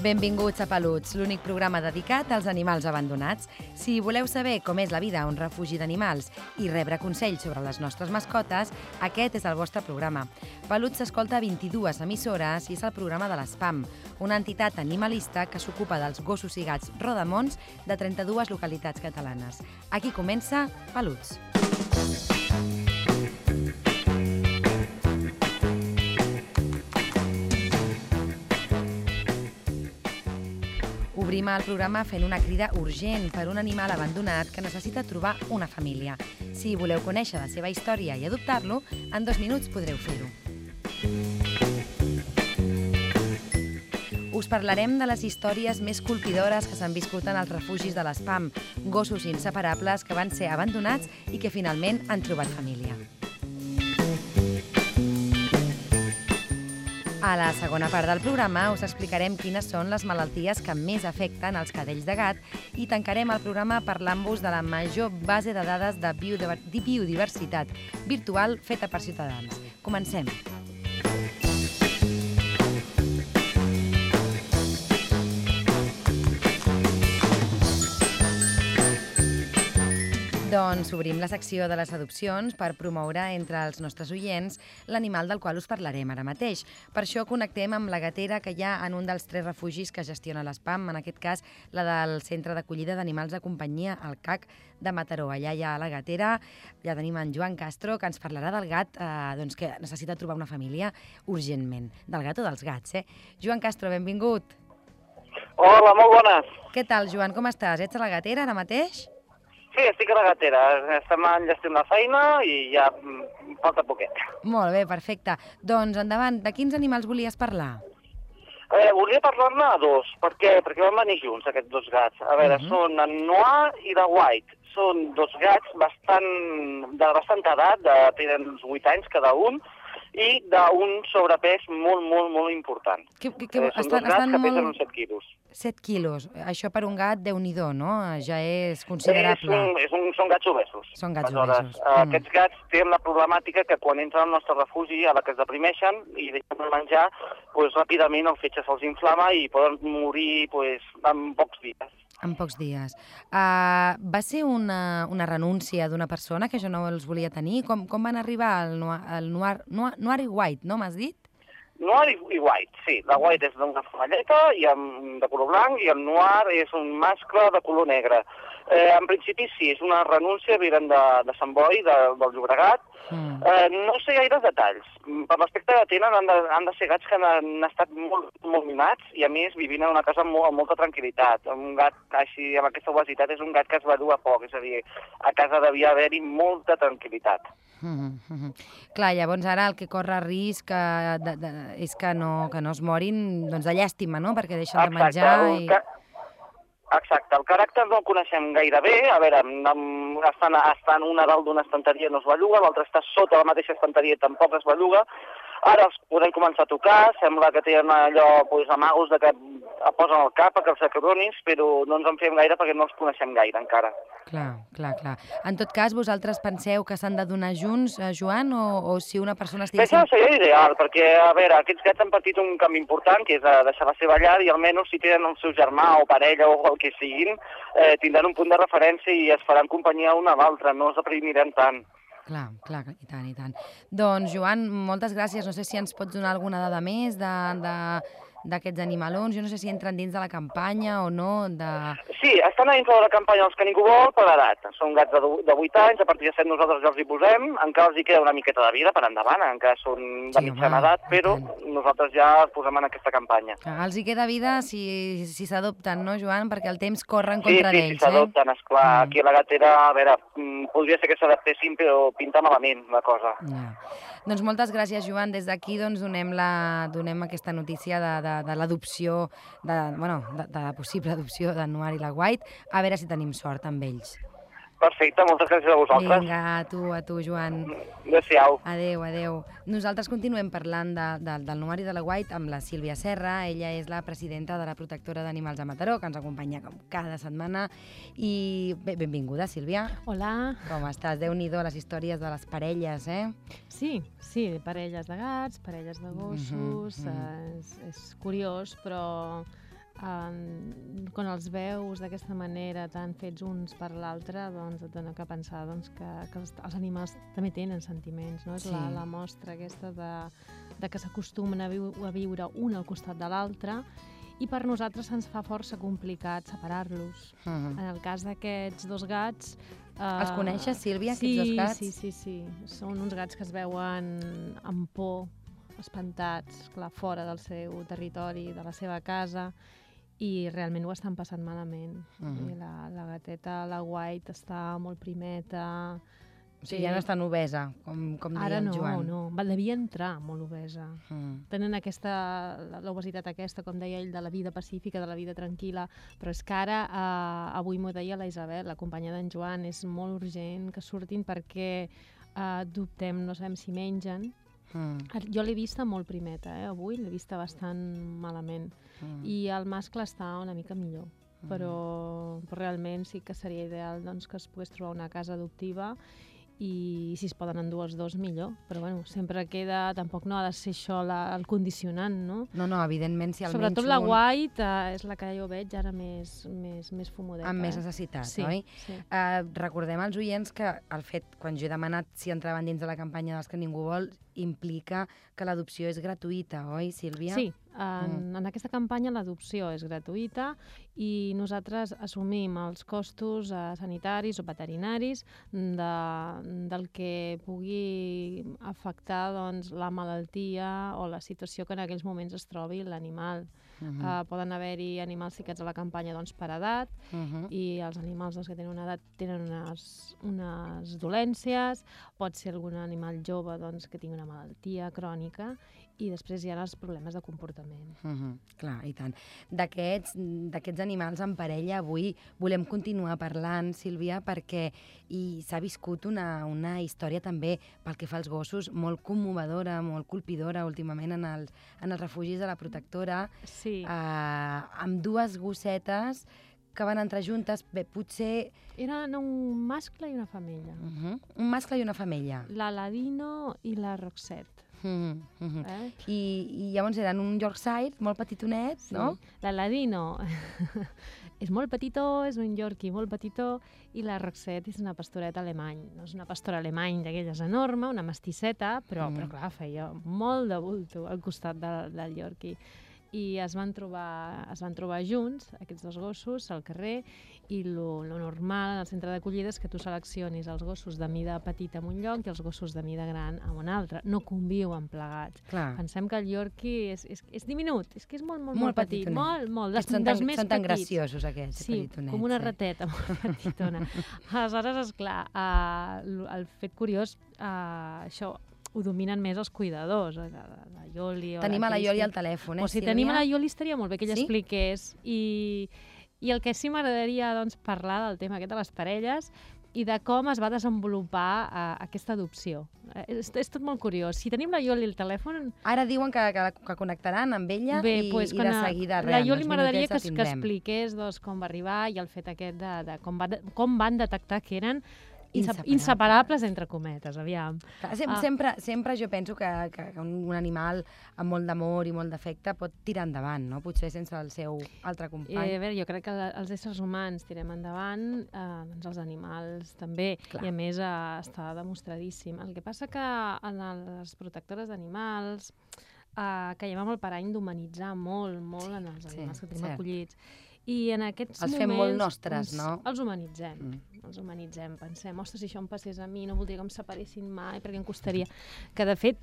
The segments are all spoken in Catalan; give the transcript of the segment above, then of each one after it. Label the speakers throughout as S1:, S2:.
S1: Benvinguts a Peluts, l'únic programa dedicat als animals abandonats. Si voleu saber com és la vida a un refugi d'animals i rebre consells sobre les nostres mascotes, aquest és el vostre programa. Peluts s'escolta a 22 emissores i és el programa de l'ESPAM, una entitat animalista que s'ocupa dels gossos i gats rodamons de 32 localitats catalanes. Aquí comença Peluts. Obrim el programa fent una crida urgent per un animal abandonat que necessita trobar una família. Si voleu conèixer la seva història i adoptar-lo, en dos minuts podreu fer-ho. Us parlarem de les històries més colpidores que s'han viscut en els refugis de l'espam, gossos inseparables que van ser abandonats i que finalment han trobat família. A la segona part del programa us explicarem quines són les malalties que més afecten els cadells de gat i tancarem el programa parlant-vos de la major base de dades de biodiversitat virtual feta per ciutadans. Comencem. Doncs obrim la secció de les adopcions per promoure entre els nostres oients l'animal del qual us parlarem ara mateix. Per això connectem amb la gatera que hi ha en un dels tres refugis que gestiona l'ESPAM, en aquest cas la del Centre d'Acollida d'Animals de Companyia, el CAC de Mataró. Allà hi ha la gatera, ja tenim en Joan Castro, que ens parlarà del gat eh, doncs, que necessita trobar una família urgentment. Del gat o dels gats, eh? Joan Castro, benvingut.
S2: Hola, molt bones.
S1: Què tal, Joan? Com estàs? Ets a la gatera ara mateix?
S2: Sí, estic a la gatera. Estem enllestint la feina i ja falta poquet.
S1: Molt bé, perfecte. Doncs endavant, de quins animals volies parlar?
S2: Eh, volia parlar-ne a dos. Per què? Perquè van venir junts, aquests dos gats. A veure, uh
S1: Mhm.
S2: -huh. són en Noir i de White. Són dos gats bastant, de bastanta edat, de, tenen uns 8 anys cada un, i d'un sobrepès molt, molt, molt important.
S1: Que, que, que
S2: Eh, són
S1: estan,
S2: dos gats
S1: estan
S2: que pesen
S1: molt...
S2: uns 7 quilos.
S1: 7 quilos. Això per un gat, déu nhi no? Ja és
S2: És
S1: considerable.
S2: un, és un, són gats obesos.
S1: Són gats
S2: Aleshores,
S1: obesos.
S2: eh,
S1: Mm.
S2: Aquests gats tenen la problemàtica que quan entren al nostre refugi, a la que es deprimeixen i deixen de menjar, pues, ràpidament el fetge se'ls inflama i poden morir pues, en pocs dies.
S1: En pocs dies. Uh, va ser una, una renúncia d'una persona que jo no els volia tenir? Com, com van arribar al noir, al noir, noir, noir i white, no m'has dit?
S2: Noir i, i white, sí. La white és d'una femelleta i amb, de color blanc i el noir és un mascle de color negre. Eh, en principi sí, és una renúncia, venen de, de Sant Boi, de, del Llobregat.
S1: Mm.
S2: Eh, no sé gaires detalls. Per l'aspecte que tenen, han de, han de ser gats que han, han estat molt, molt mimats i, a més, vivint en una casa amb, molt, amb molta tranquil·litat. Un gat així, amb aquesta obesitat, és un gat que es va dur a poc, és a dir, a casa devia haver-hi molta tranquil·litat.
S1: Mm -hmm. Clar, llavors ara el que corre risc eh, de, de, és que no, que no es morin doncs, de llàstima, no? Perquè deixen de menjar i...
S2: ca- Exacte, el caràcter no el coneixem gaire bé, a veure, estan, estan una dalt d'una estanteria no es belluga, l'altra està sota la mateixa estanteria i tampoc es belluga, ara els podem començar a tocar, sembla que tenen allò, pues, amagos de que posen el cap, que els acronis, però no ens en fem gaire perquè no els coneixem gaire encara.
S1: Clar, clar, clar. En tot cas, vosaltres penseu que s'han de donar junts, eh, Joan, o, o si una persona estigués...
S2: que seria ideal, perquè, a veure, aquests gats han patit un canvi important, que és eh, deixar la seva llar, i almenys si tenen el seu germà o parella o el que siguin, eh, tindran un punt de referència i es faran companyia una a l'altra, no els deprimiran tant.
S1: Clar, clar, i tant, i tant. Doncs, Joan, moltes gràcies. No sé si ens pots donar alguna dada més de, de, d'aquests animalons. Jo no sé si entren dins de la campanya o no. De...
S2: Sí, estan a dintre de la campanya dels que ningú vol per edat. Són gats de, de 8 anys, a partir de 7 nosaltres ja els hi posem, encara els hi queda una miqueta de vida per endavant, encara són de
S1: Sí,
S2: mitjana
S1: home,
S2: edat, però
S1: tant.
S2: nosaltres ja els posem en aquesta campanya.
S1: Que els hi queda vida si si s'adopten, no, Joan? Perquè el temps corre en
S2: Sí,
S1: contra
S2: sí, sí,
S1: d'ells, eh?
S2: s'adopten, esclar.
S1: Mm.
S2: Aquí a la gatera, a veure, mm, podria ser que s'adaptessin, però pinta malament la cosa.
S1: Ja. Doncs moltes gràcies, Joan. Des d'aquí doncs, donem, la, donem aquesta notícia de, de, de l'adopció, de, bueno, de, de la possible adopció de Noir i la White, a veure si tenim sort amb ells.
S2: Perfecte, moltes gràcies a vosaltres.
S1: Vinga, a tu, a tu, Joan.
S2: Adéu-siau.
S1: Adeu, adeu. Nosaltres continuem parlant de, de, del numeri de la White amb la Sílvia Serra. Ella és la presidenta de la protectora d'animals a Mataró, que ens acompanya com cada setmana. I benvinguda, Sílvia.
S3: Hola.
S1: Com estàs? Déu-n'hi-do, les històries de les parelles, eh?
S3: Sí, sí, parelles de gats, parelles de gossos,
S1: mhm.
S3: eh, és, és curiós, però eh, quan els veus d'aquesta manera, tan fets uns per l'altre, doncs et dona que pensar doncs, que, que els, els animals també tenen sentiments, no? És
S1: Sí.
S3: la, la mostra aquesta de, de que s'acostumen a, viu, a viure un al costat de l'altre i per nosaltres se'ns fa força complicat separar-los.
S1: Mhm.
S3: En el cas d'aquests dos gats... Eh,
S1: Els coneixes, Sílvia,
S3: sí,
S1: aquests dos gats?
S3: Sí, sí, sí. Són uns gats que es veuen amb por, espantats, clar, fora del seu territori, de la seva casa, i realment ho estan passant malament.
S1: Mhm.
S3: I la, la gateta, la White, està molt primeta...
S1: O sigui, ja no és tan obesa, com, com deia
S3: Ara
S1: el
S3: no,
S1: Joan.
S3: no. Va, devia entrar molt obesa.
S1: Mm.
S3: Tenen aquesta, l'obesitat aquesta, com deia ell, de la vida pacífica, de la vida tranquil·la, però és que ara, eh, avui m'ho deia la Isabel, la companya d'en Joan, és molt urgent que surtin perquè eh, dubtem, no sabem si mengen.
S1: Mm.
S3: Jo l'he vista molt primeta, eh, avui, l'he vista bastant malament.
S1: Mm.
S3: I el mascle està una mica millor, però, però realment sí que seria ideal doncs, que es pogués trobar una casa adoptiva i si es poden endur els dos, millor. Però bueno, sempre queda... Tampoc no ha de ser això la, el condicionant, no?
S1: No, no, evidentment, si almenys
S3: Sobretot la
S1: un
S3: White eh, és la que jo veig ara més, més, més fumudeta.
S1: amb més
S3: eh?
S1: necessitat,
S3: sí,
S1: oi?
S3: Sí.
S1: Uh, recordem als oients que el fet, quan jo he demanat si entraven dins de la campanya dels que ningú vol, implica que l'adopció és gratuïta, oi, Sílvia?
S3: Sí, en, en aquesta campanya l'adopció és gratuïta i nosaltres assumim els costos eh, sanitaris o veterinaris de, del que pugui afectar doncs, la malaltia o la situació que en aquells moments es trobi l'animal.
S1: Mhm,
S3: Uh, poden haver-hi animals ficats a la campanya doncs, per edat
S1: mhm.
S3: i els animals doncs, que tenen una edat tenen unes, unes dolències, pot ser algun animal jove doncs, que tingui una malaltia crònica i després hi ha els problemes de comportament.
S1: Mhm, Clar, i tant. D'aquests animals en parella, avui volem continuar parlant, Sílvia, perquè i s'ha viscut una, una història també, pel que fa als gossos, molt commovedora, molt colpidora últimament en els, en els refugis de la protectora,
S3: Sí,
S1: eh, amb dues gossetes que van entrar juntes, bé, potser
S3: eren un mascle i una femella.
S1: uh -huh, un mascle i una femella.
S3: L'Aladino i la Roxette.
S1: Uh -huh.
S3: Eh?
S1: I, I llavors eren un Yorkshire molt petitonet,
S3: Sí.
S1: no?
S3: L'Aladino és molt petitó, és un Yorkie molt petitó, i la Roxette és una pastoreta alemany. No és una pastora alemany d'aquelles enorme, una mestisseta, però,
S1: Mm.
S3: mm. però clar, feia molt de bulto al costat del, del Yorkie. I es van, trobar, es van trobar junts, aquests dos gossos, al carrer, i lo, lo normal en el centre d'acollida és que tu seleccionis els gossos de mida petita en un lloc i els gossos de mida gran en un altre. No conviuen plegats.
S1: Clar.
S3: Pensem que el Yorkie és, és, és diminut, és que és molt, molt,
S1: Molt
S3: molt, petit, molt, molt, dels,
S1: són
S3: dels
S1: tan,
S3: més
S1: són tan
S3: petits.
S1: graciosos aquests
S3: Sí,
S1: petitonets.
S3: com una
S1: eh?
S3: rateta molt petitona. Aleshores, esclar, uh, el fet curiós, uh, això ho dominen més els cuidadors, eh, la, la, la Ioli o
S1: Tenim a la. Ioli al telèfon, eh,
S3: O si
S1: Sílvia?
S3: tenim a la Ioli estaria molt bé que ella
S1: Sí?
S3: expliqués. I, I el que sí m'agradaria doncs, parlar del tema aquest de les parelles i de com es va desenvolupar uh, aquesta adopció. Eh, és, és tot molt curiós. Si tenim la Ioli al telèfon,
S1: Ara diuen que, que, que connectaran amb ella
S3: Bé,
S1: i,
S3: pues,
S1: i de
S3: a-
S1: seguida,
S3: La Ioli m'agradaria que, que expliqués doncs, com va arribar i el fet aquest de, de com, va com van detectar que eren
S1: Inseparables.
S3: inseparables, entre cometes, aviam.
S1: Clar, sem
S3: Ah.
S1: sempre, sempre jo penso que, que un, animal amb molt d'amor i molt d'afecte pot tirar endavant, no? Potser sense el seu altre company.
S3: a veure, jo crec que els éssers humans tirem endavant, eh, doncs els animals també,
S1: Clar.
S3: i a més eh, està demostradíssim. El que passa que en les protectores d'animals eh, caiem amb el parany d'humanitzar molt, molt en els
S1: sí,
S3: animals que tenim
S1: cert.
S3: acollits. I en aquests
S1: Els
S3: moments...
S1: fem molt nostres,
S3: doncs,
S1: no?
S3: Els humanitzem.
S1: Mm.
S3: Els humanitzem. Pensem, ostres, si això em passés a mi, no voldria que em separessin mai, perquè em costaria... Que, de fet,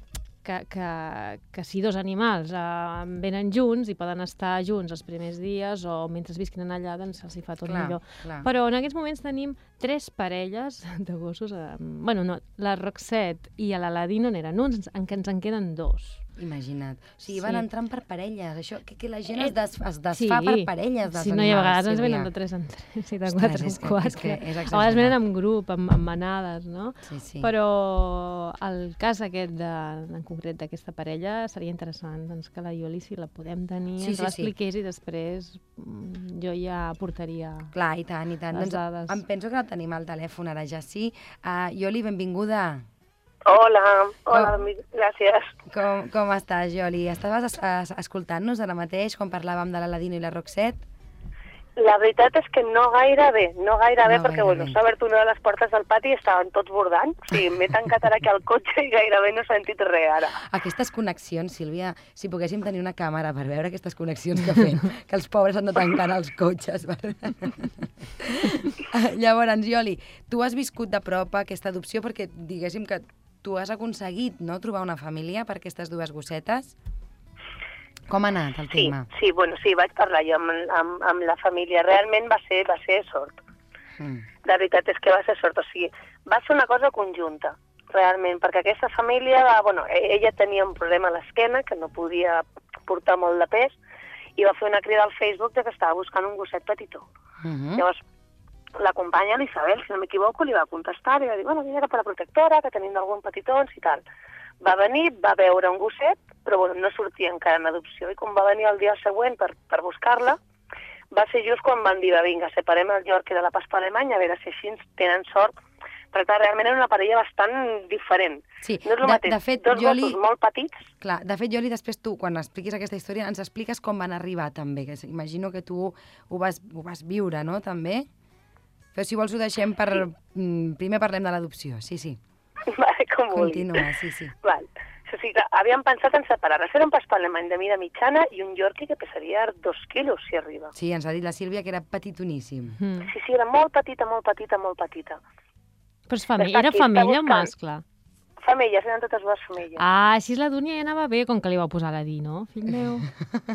S3: que, que, que si dos animals eh, venen junts i poden estar junts els primers dies o mentre visquin allà, doncs se'ls hi fa tot
S1: clar,
S3: millor.
S1: clar.
S3: Però en aquests moments tenim tres parelles de gossos. Eh, bueno, no, la Roxette i l'Aladino n'eren uns, en què ens en queden dos.
S1: Imagina't. O sigui, van
S3: Sí.
S1: entrant per parelles. Això, que, que la gent
S3: Eh,
S1: es, des, es desfa per parelles
S3: Sí, no, i a vegades ens venen de 3 en 3 i de
S1: Ostres,
S3: 4 en
S1: és que-
S3: 4.
S1: és que és
S3: a vegades venen en grup, en, en manades, no?
S1: Sí, sí.
S3: Però el cas aquest de, en concret d'aquesta parella seria interessant doncs, que la Ioli, si la podem tenir,
S1: Sí,
S3: ens
S1: sí, sí.
S3: l'expliqués i després mm, jo ja portaria...
S1: Clar, i tant, i tant.
S3: Les
S1: Doncs,
S3: dades.
S1: em penso que la tenim al telèfon ara ja sí. Uh, Ioli, benvinguda.
S4: Hola, hola, gràcies.
S1: Com, com estàs, Ioli? Estaves es, es, escoltant-nos ara mateix quan parlàvem de l'Aladino i la Roxette?
S4: La veritat és que no gaire bé, no gaire bé,
S1: No
S4: perquè
S1: gaire
S4: bueno,
S1: bé.
S4: s'ha obert una de les portes del pati i estaven tots bordant. O sigui, m'he tancat ara aquí al cotxe i gairebé no he sentit res ara.
S1: Aquestes connexions, Sílvia, si poguéssim tenir una càmera per veure aquestes connexions que fem, que els pobres han de tancar els cotxes. Per... Llavors, Ioli, tu has viscut de prop aquesta adopció perquè diguéssim que tu has aconseguit no, trobar una família per aquestes dues gossetes. Com ha anat el
S4: Sí,
S1: tema?
S4: sí, bueno, sí, vaig parlar jo amb, amb, amb la família. Realment va ser, va ser sort.
S1: Mm.
S4: La veritat és que va ser sort. O sigui, va ser una cosa conjunta, realment, perquè aquesta família, va, bueno, e- ella tenia un problema a l'esquena, que no podia portar molt de pes, i va fer una crida al Facebook de que estava buscant un gosset petitó.
S1: Mm -hmm.
S4: Llavors, la companya, l'Isabel, si no m'equivoco, li va contestar i va dir, bueno, mira, era per la protectora, que tenim algun petitons i tal. Va venir, va veure un gosset, però bueno, no sortia encara en adopció, i quan va venir el dia següent per, per buscar-la, va ser just quan van dir, va, vinga, separem el Yorkie de la paspa alemanya, a veure si així tenen sort, perquè clar, realment era una parella bastant diferent.
S1: Sí,
S4: No és el
S1: de,
S4: mateix,
S1: de fet,
S4: dos
S1: jo li...
S4: molt petits,
S1: Clar, de fet, Joli, després tu, quan expliquis aquesta història, ens expliques com van arribar, també, que imagino que tu ho vas, ho vas viure, no?, també? Però si vols ho deixem per... Sí. Primer parlem de l'adopció, sí, sí.
S4: vale, com vulguis.
S1: Continua, sí, sí.
S4: Val. O sigui que havíem pensat en separar-les. Era un paspa alemany de mida mitjana i un Yorkie que pesaria dos quilos, si arriba.
S1: Sí, ens ha dit la Sílvia que era petitoníssim.
S3: Mm.
S4: Sí, sí, era molt petita, molt petita, molt petita.
S3: Però és família,
S4: Està
S3: era femella o mascle?
S4: Femelles, eren totes dues femelles.
S3: Ah, així la Dúnia ja anava bé, com que li va posar la Di, no, fill meu?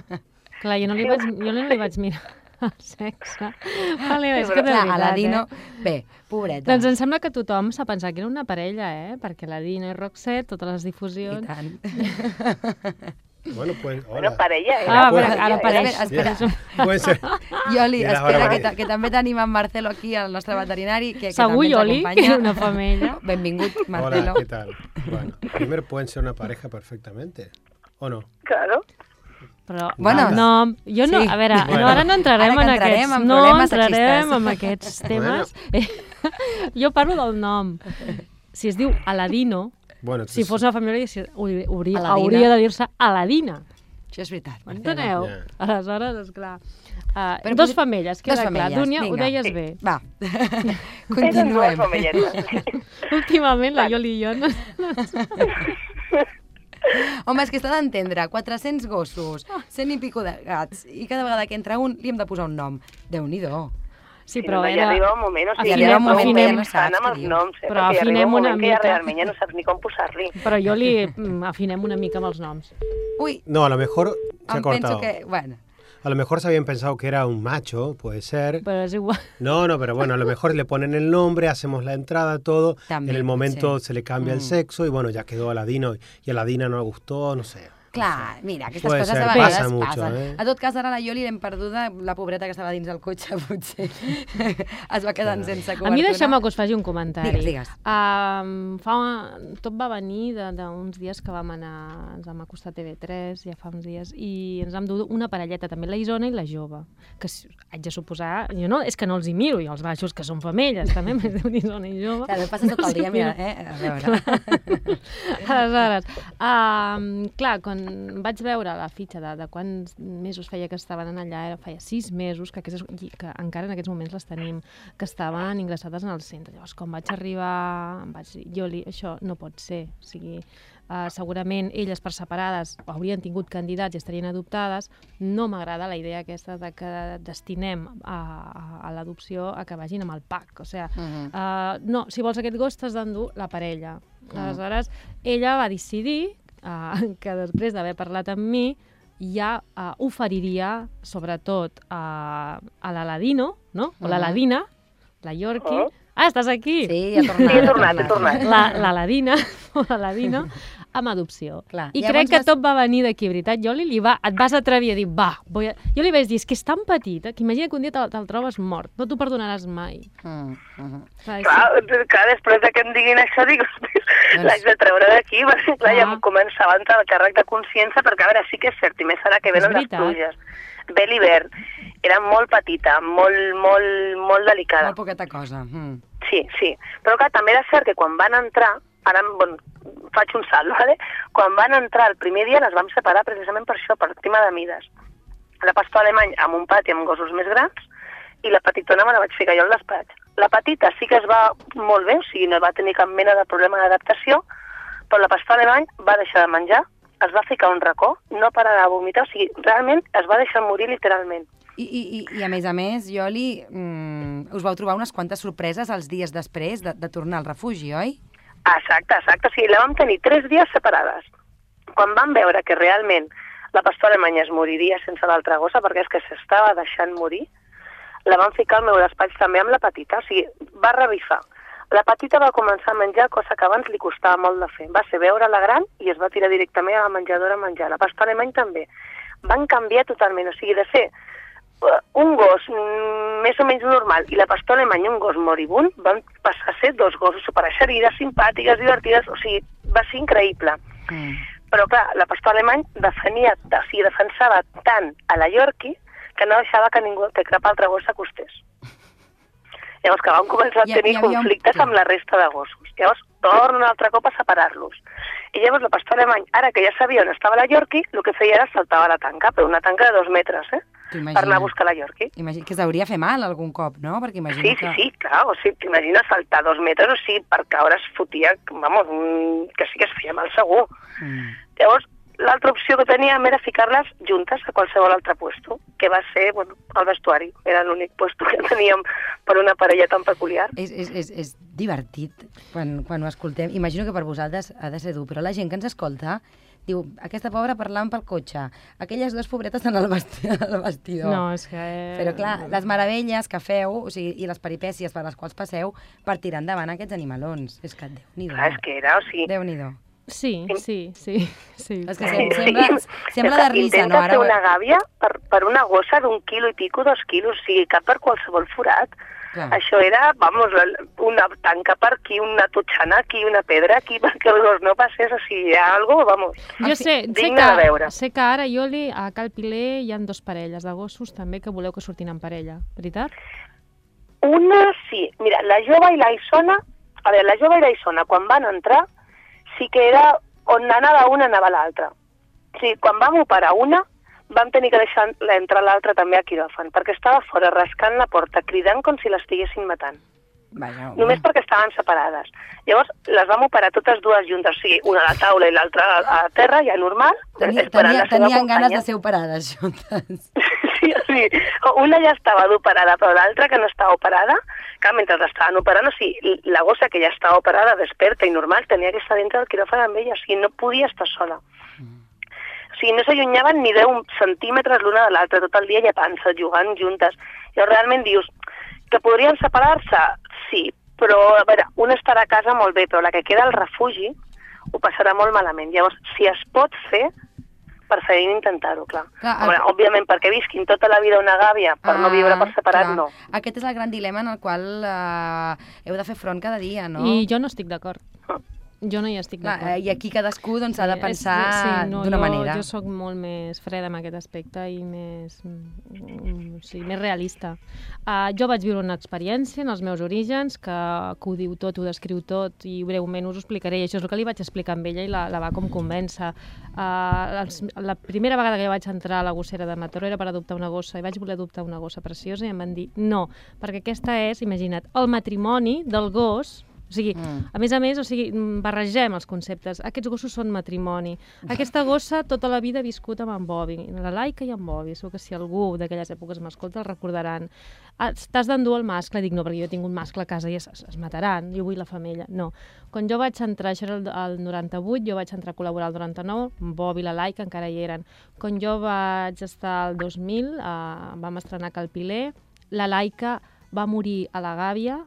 S3: Clar, jo no li vaig, jo no li vaig mirar el sexe. Vale, és que de
S1: Clar, a la
S3: veritat,
S1: Dino...
S3: eh?
S1: Bé, pobreta.
S3: Doncs em sembla que tothom s'ha pensat que era una parella, eh? Perquè la Dino i Roxette, totes les
S1: I
S3: difusions...
S1: tant.
S5: Bueno, pues,
S4: Bueno,
S5: hola.
S4: parella,
S3: Ah,
S4: era.
S5: Pues-
S3: però ara apareix.
S1: Espera, espera.
S5: Puede ser.
S1: Ioli, espera, que, que també tenim en Marcelo aquí, el nostre veterinari, que, que
S3: Segur,
S1: també
S3: Ioli,
S1: acompanya.
S3: que era una femella.
S1: Benvingut, Marcelo.
S5: Hola, ¿qué tal? Bueno, primero pueden ser una pareja perfectamente, ¿o no?
S4: Claro.
S3: Però
S1: Bueno,
S3: el nom... Jo no,
S1: sí.
S3: a veure,
S5: Bueno.
S3: no, ara no entrarem
S1: Ara
S3: en
S1: entrarem
S3: aquests...
S1: en
S3: no
S1: problemes
S3: entrarem en aquests temes. jo parlo del nom. Si es diu Aladino,
S5: Bueno,
S3: si fos una família, si- hauria, hauria,
S1: Aladina.
S3: hauria de dir-se Aladina.
S1: Això és veritat.
S3: M'enteneu?
S5: Ja.
S3: Aleshores, esclar. Uh,
S1: Però
S3: dos femelles,
S1: Dos
S3: queda clar.
S1: femelles,
S3: Dúnia, ho deies
S4: Sí.
S3: bé.
S1: Va, continuem.
S3: Últimament, la Ioli i jo no...
S1: Home, és que s'ha d'entendre, 400 gossos, 100 i pico de gats, i cada vegada que entra un li hem de posar un nom. Déu-n'hi-do.
S3: Sí,
S4: Sí,
S3: però
S4: no, ja
S3: era...
S4: arriba un moment, o sigui,
S3: Afinem-
S4: ja arriba un moment que ja
S3: afinem-
S4: no saps amb els noms, eh?
S3: Però
S4: perquè ja arriba
S3: afinem
S4: un moment
S3: una
S4: que ja
S3: mica.
S4: realment ja no saps ni com posar-li.
S3: Però jo li mm, afinem una mica amb els noms.
S1: Ui,
S5: No, a lo mejor se ha
S1: em penso
S5: cortado.
S1: que... Bueno,
S5: A lo mejor se habían pensado que era un macho, puede ser.
S3: Però és igual.
S5: No, no, pero bueno, a lo mejor le ponen el nombre, hacemos la entrada, todo.
S1: También,
S5: en el momento
S1: sí.
S5: se le cambia
S1: Mm.
S5: el sexo y bueno, ya quedó Aladino y a Aladina no le gustó, no sé.
S1: Clar, mira, aquestes
S5: Puede
S1: coses
S5: ser,
S1: a vegades
S5: passa mucho,
S1: passen.
S5: eh?
S1: A tot cas, ara la Ioli l'hem perduda, la pobreta que estava dins del cotxe, potser es va quedant sense cobertura.
S3: A mi deixeu-me que us faci un comentari.
S1: Digues, digues.
S3: Um, fa, tot va venir de- d'uns dies que vam anar, ens vam acostar a TV3, ja fa uns dies, i ens vam dur una parelleta, també la Isona i la jove, que si- haig de suposar, jo no, és que no els hi miro, i els baixos que són femelles, també, més diuen Isona i jove.
S1: Clar, passes tot el dia, mira, eh? A veure.
S3: Aleshores, um, clar, quan vaig veure la fitxa de, de quants mesos feia que estaven allà, era, feia sis mesos, que, aquestes, que encara en aquests moments les tenim, que estaven ingressades en el centre. Llavors, quan vaig arribar, em vaig dir, jo li, això no pot ser, o sigui, uh, segurament elles per separades haurien tingut candidats i estarien adoptades, no m'agrada la idea aquesta de que destinem a, a, a l'adopció a que vagin amb el PAC, o sigui,
S1: Mhm.
S3: Uh, no, si vols aquest gos t'has d'endur la parella. Aleshores, ella va decidir uh, que després d'haver parlat amb mi ja uh, oferiria, sobretot, uh, a l'Aladino, no? O l'Aladina, la Yorkie...
S4: Oh.
S3: Ah, estàs aquí?
S1: Sí, ha tornat.
S4: Sí, he tornat, he tornat.
S3: La- L'Aladina, o l'Aladino, amb adopció.
S1: Clar,
S3: I
S1: llavors
S3: crec que
S1: vas-
S3: tot va venir d'aquí, veritat, Joli? Li va, et vas atrevir a dir, va, voy a... jo li vaig dir, és que és tan petita que imagina que un dia te'l te trobes mort, no t'ho perdonaràs mai.
S1: Mm, mm.
S3: Clar, és-
S4: Clar, clar, després de que em diguin això, dic, "Hosti,
S1: Doncs-
S4: l'haig de treure d'aquí, perquè clar, ja
S3: Ah.
S4: em començava a entrar el càrrec de consciència, perquè a veure, sí que és cert, i més ara que venen les pluges. Ve l'hivern, era molt petita, molt, molt, molt delicada.
S1: Molt poqueta cosa. Mm.
S4: Sí, sí. Però clar, també era cert que quan van entrar, ara bueno, faig un salt, ¿vale? quan van entrar el primer dia les vam separar precisament per això, per tema de mides. La pastor alemany amb un pati amb gossos més grans i la petitona me la vaig ficar jo al despatx. La petita sí que es va molt bé, o sigui, no va tenir cap mena de problema d'adaptació, però la pastor alemany va deixar de menjar, es va ficar un racó, no pararà de vomitar, o sigui, realment es va deixar morir literalment.
S1: I, i, I a més a més, Joli, mm, us vau trobar unes quantes sorpreses els dies després de, de tornar al refugi, oi?
S4: Exacte, exacte. O sigui, la vam tenir tres dies separades. Quan vam veure que realment la pastora alemanya es moriria sense l'altra gossa, perquè és que s'estava deixant morir, la vam ficar al meu despatx també amb la petita. O sigui, va revifar. La petita va començar a menjar, cosa que abans li costava molt de fer. Va ser veure la gran i es va tirar directament a la menjadora a menjar. La pastora alemany també. Van canviar totalment, o sigui, de ser un gos més o menys normal i la pastora alemanya un gos moribund van passar a ser dos gossos superaixerides, simpàtiques, divertides, o sigui, va ser increïble.
S1: Mm.
S4: Però clar, la pastora alemany defenia, o sigui, defensava tant a la Yorkie que no deixava que ningú, que cap altre gos s'acostés. Llavors que vam començar a tenir
S1: hi havia un-
S4: conflictes amb la resta de gossos. Llavors tornen un altre cop a separar-los. I llavors la pastora alemany, ara que ja sabia on estava la Yorkie, el que feia era saltar a la tanca, però una tanca de dos metres, eh? Per anar a buscar la Yorkie.
S1: Imagina que s'hauria fer mal algun cop, no? Perquè imagina
S4: Sí, sí,
S1: que...
S4: sí, clar, o sigui, t'imagines saltar dos metres, o sigui, per caure es fotia, vamos, mm, que sí que es feia mal segur.
S1: Mm.
S4: Llavors, l'altra opció que teníem era ficar-les juntes a qualsevol altre puesto, que va ser, bueno, el vestuari. Era l'únic puesto que teníem per una parella tan peculiar.
S1: És, és, és, és divertit quan, quan ho escoltem. Imagino que per vosaltres ha de ser dur, però la gent que ens escolta diu, aquesta pobra parlant pel cotxe, aquelles dues pobretes en el, vesti al vestidor.
S3: No, és que...
S1: Però clar, les meravelles que feu o sigui, i les peripècies per les quals passeu per tirar endavant aquests animalons. És que déu-n'hi-do.
S4: Clar, és que era, o sigui...
S1: Déu-n'hi-do.
S3: Sí, sí, sí, sí.
S1: És que sem sembla, sembla de risa,
S4: Intenta
S1: no? Ara,
S4: fer una gàbia per, per una gossa d'un quilo i pico, dos quilos, o sigui, cap per qualsevol forat.
S1: clar.
S4: Això era, vamos, una tanca per aquí, una totxana aquí, una pedra aquí, perquè el gos no passés, o sigui, hi ha algo, vamos...
S3: Jo sé, sé que,
S4: de veure.
S3: sé que ara, Ioli, a Cal Piler hi han dos parelles de gossos també que voleu que surtin en parella, veritat?
S4: Una sí. Mira, la jove i la Isona... A veure, la jove i la Isona, quan van entrar, sí que era on anava una, anava l'altra. O sigui, quan vam operar una, vam tenir que deixar entrar l'altra també a quiròfan, perquè estava fora rascant la porta, cridant com si l'estiguessin matant.
S1: Vaja, home.
S4: Només perquè estaven separades. Llavors, les vam operar totes dues juntes, o sigui, una a la taula i l'altra a terra, ja normal,
S1: Tenia, tenia, tenien ganes de ser operades juntes.
S4: Sí, sí. Una ja estava operada, però l'altra que no estava operada, que mentre l'estaven operant, o sigui, la gossa que ja estava operada, desperta i normal, tenia que estar dintre del quiròfan amb ella, o sigui, no podia estar sola. O sigui, no s'allunyaven ni 10 centímetres l'una de l'altra, tot el dia llepant-se, jugant juntes. Llavors realment dius que podrien separar-se? Sí, però, a veure, una estarà a casa molt bé, però la que queda al refugi ho passarà molt malament. Llavors, si es pot fer, preferim intentar-ho, clar.
S1: Clar, el-
S4: òbviament, perquè visquin tota la vida una gàbia per no viure per separat,
S1: Ah, clar.
S4: no.
S1: Aquest és el gran dilema en el qual eh, heu de fer front cada dia, no?
S3: I jo no estic d'acord. Jo no hi estic d'acord.
S1: eh, I aquí cadascú doncs, ha de
S3: Sí, és-
S1: pensar
S3: sí, no,
S1: d'una manera.
S3: Jo sóc molt més freda en aquest aspecte i més, mm, o sigui, més realista. Uh, jo vaig viure una experiència en els meus orígens que, que ho diu tot, ho descriu tot i breument us ho explicaré. I això és el que li vaig explicar amb ella i la, la va com convèncer. Uh, els, la primera vegada que vaig entrar a la gossera de Mataró era per adoptar una gossa i vaig voler adoptar una gossa preciosa i em van dir no, perquè aquesta és, imagina't, el matrimoni del gos o sigui,
S1: Mm.
S3: a més a més, o sigui, mm, barregem els conceptes. Aquests gossos són matrimoni. Aquesta gossa tota la vida ha viscut amb en Bobby, la Laika i en Bobby. Segur que si algú d'aquelles èpoques m'escolta el recordaran. T'has d'endur el mascle? Dic, no, perquè jo tinc un mascle a casa i es, es, mataran, jo vull la femella. No. Quan jo vaig entrar, això era el, el 98, jo vaig entrar a col·laborar el 99, en Bobby i la Laika encara hi eren. Quan jo vaig estar al 2000, eh, vam estrenar Cal Piler, la Laika va morir a la gàbia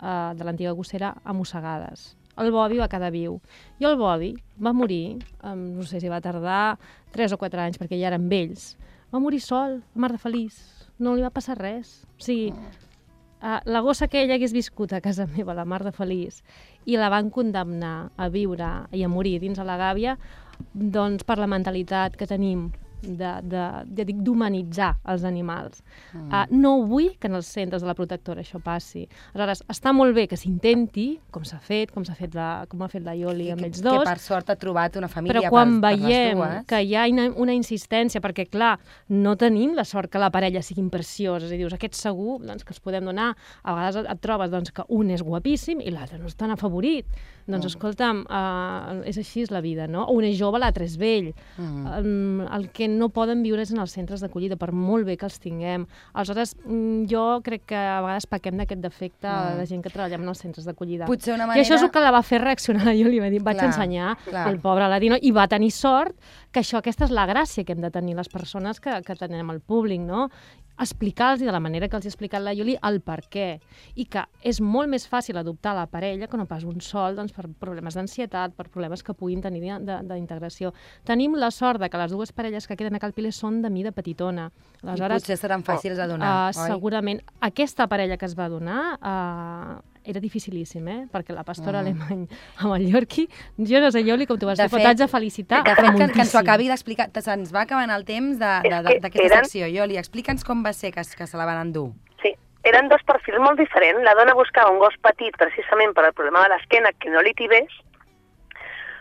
S3: eh, de l'antiga gossera a mossegades. el Bobby va quedar viu. I el Bobby va morir, um, no sé si va tardar 3 o 4 anys, perquè ja eren vells. Va morir sol, Mar de Feliç. No li va passar res. O sigui, uh, la gossa que ella hagués viscut a casa meva, la Mar de Feliç, i la van condemnar a viure i a morir dins a la gàbia, doncs per la mentalitat que tenim de, de, ja dic, d'humanitzar els animals. Mm. Uh, no vull que en els centres de la protectora això passi. Aleshores, està molt bé que s'intenti, com s'ha fet, com s'ha fet la, com ha fet la Ioli amb ells dos,
S1: Que per sort ha trobat una família
S3: però quan
S1: per, per
S3: veiem
S1: dues.
S3: que hi ha una, una insistència, perquè clar, no tenim la sort que la parella siguin precioses, i dius, aquest segur doncs, que els podem donar, a vegades et, trobes doncs, que un és guapíssim i l'altre no és tan afavorit. Doncs
S1: Mm.
S3: escolta'm, uh, és així és la vida, no? Un és jove, l'altre és vell.
S1: Mm.
S3: Um, el que no poden viure en els centres d'acollida, per molt bé que els tinguem. Aleshores, mm, jo crec que a vegades pequem d'aquest defecte
S1: Mm.
S3: mm. la gent que treballem en els centres d'acollida.
S1: Potser una
S3: I això és
S1: manera-
S3: el que la va fer reaccionar. Jo li va dir, vaig
S1: Clar,
S3: ensenyar
S1: clar.
S3: el pobre Ladino i va tenir sort que això, aquesta és la gràcia que hem de tenir les persones que, que tenem al públic, no? Explicar-los de la manera que els ha explicat la Ioli el per què i que és molt més fàcil adoptar la parella que no pas un sol doncs, per problemes d'ansietat, per problemes que puguin tenir d'integració. Tenim la sort de que les dues parelles que queden a Calpile són de mida petitona.
S1: I potser seran fàcils de donar,
S3: uh,
S1: oi?
S3: Segurament. Aquesta parella que es va donar uh, era dificilíssim, eh? Perquè la pastora
S1: Ah.
S3: alemany amb el Yorkie, jo no sé, Ioli, com tu vas
S1: De
S3: fer, però t'haig de felicitar.
S1: De fet, que, que ens ho acabi d'explicar. Se'ns va acabant el temps de- de- de-
S4: És que
S1: d'aquesta
S4: eren-
S1: secció. Ioli, explica'ns com va ser que, es- que se la van endur.
S4: Sí, eren dos perfils molt diferents. La dona buscava un gos petit precisament per al problema de l'esquena, que no li tibés,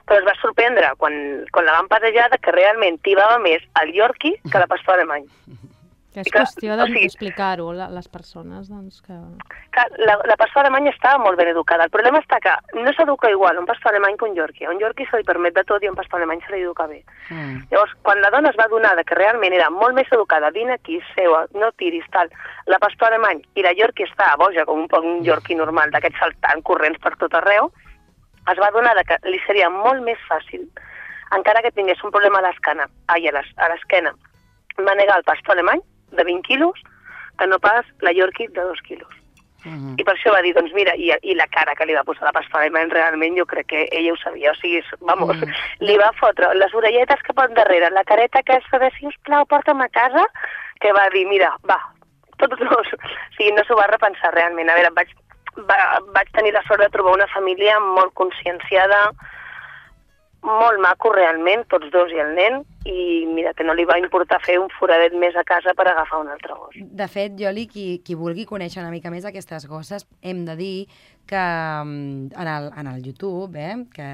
S4: però es va sorprendre quan, quan la van passejar de que realment tibava més el Yorkie que la pastora alemany.
S3: Que és
S4: que-
S3: qüestió
S4: o
S3: de-
S4: sigui-
S3: d'explicar-ho a les persones, doncs, que...
S4: Clar, la, la pastora alemanya estava molt ben educada. El problema està que no s'educa igual un pastor alemany que un Yorkie. A un Yorkie se li permet de tot i a un pastor alemany se li educa bé.
S1: Mm.
S4: Llavors, quan la dona es va adonar que realment era molt més educada, vine aquí, seu, no tiris, tal, la pastora alemany i la Yorkie estava boja, com un un Yorkie normal, d'aquests saltant corrents per tot arreu, es va adonar de que li seria molt més fàcil, encara que tingués un problema a l'esquena, ai, a l'esquena, manegar el pastor alemany de 20 quilos que no pas la Yorkie de 2 quilos.
S1: Mm.
S4: I per això va dir, doncs mira, i, i la cara que li va posar la pastora alemany, realment jo crec que ella ho sabia, o sigui, vamos,
S1: Mm.
S4: li va fotre les orelletes cap endarrere, la careta aquesta de, si us plau, porta'm a casa, que va dir, mira, va, tots dos, o sigui, no s'ho va repensar realment, a veure, vaig, va, vaig tenir la sort de trobar una família molt conscienciada, molt maco realment, tots dos i el nen, i mira, que no li va importar fer un foradet més a casa per agafar un altre gos.
S1: De fet, Joli, qui, qui vulgui conèixer una mica més aquestes gosses, hem de dir que mm, en el, en el YouTube, eh, que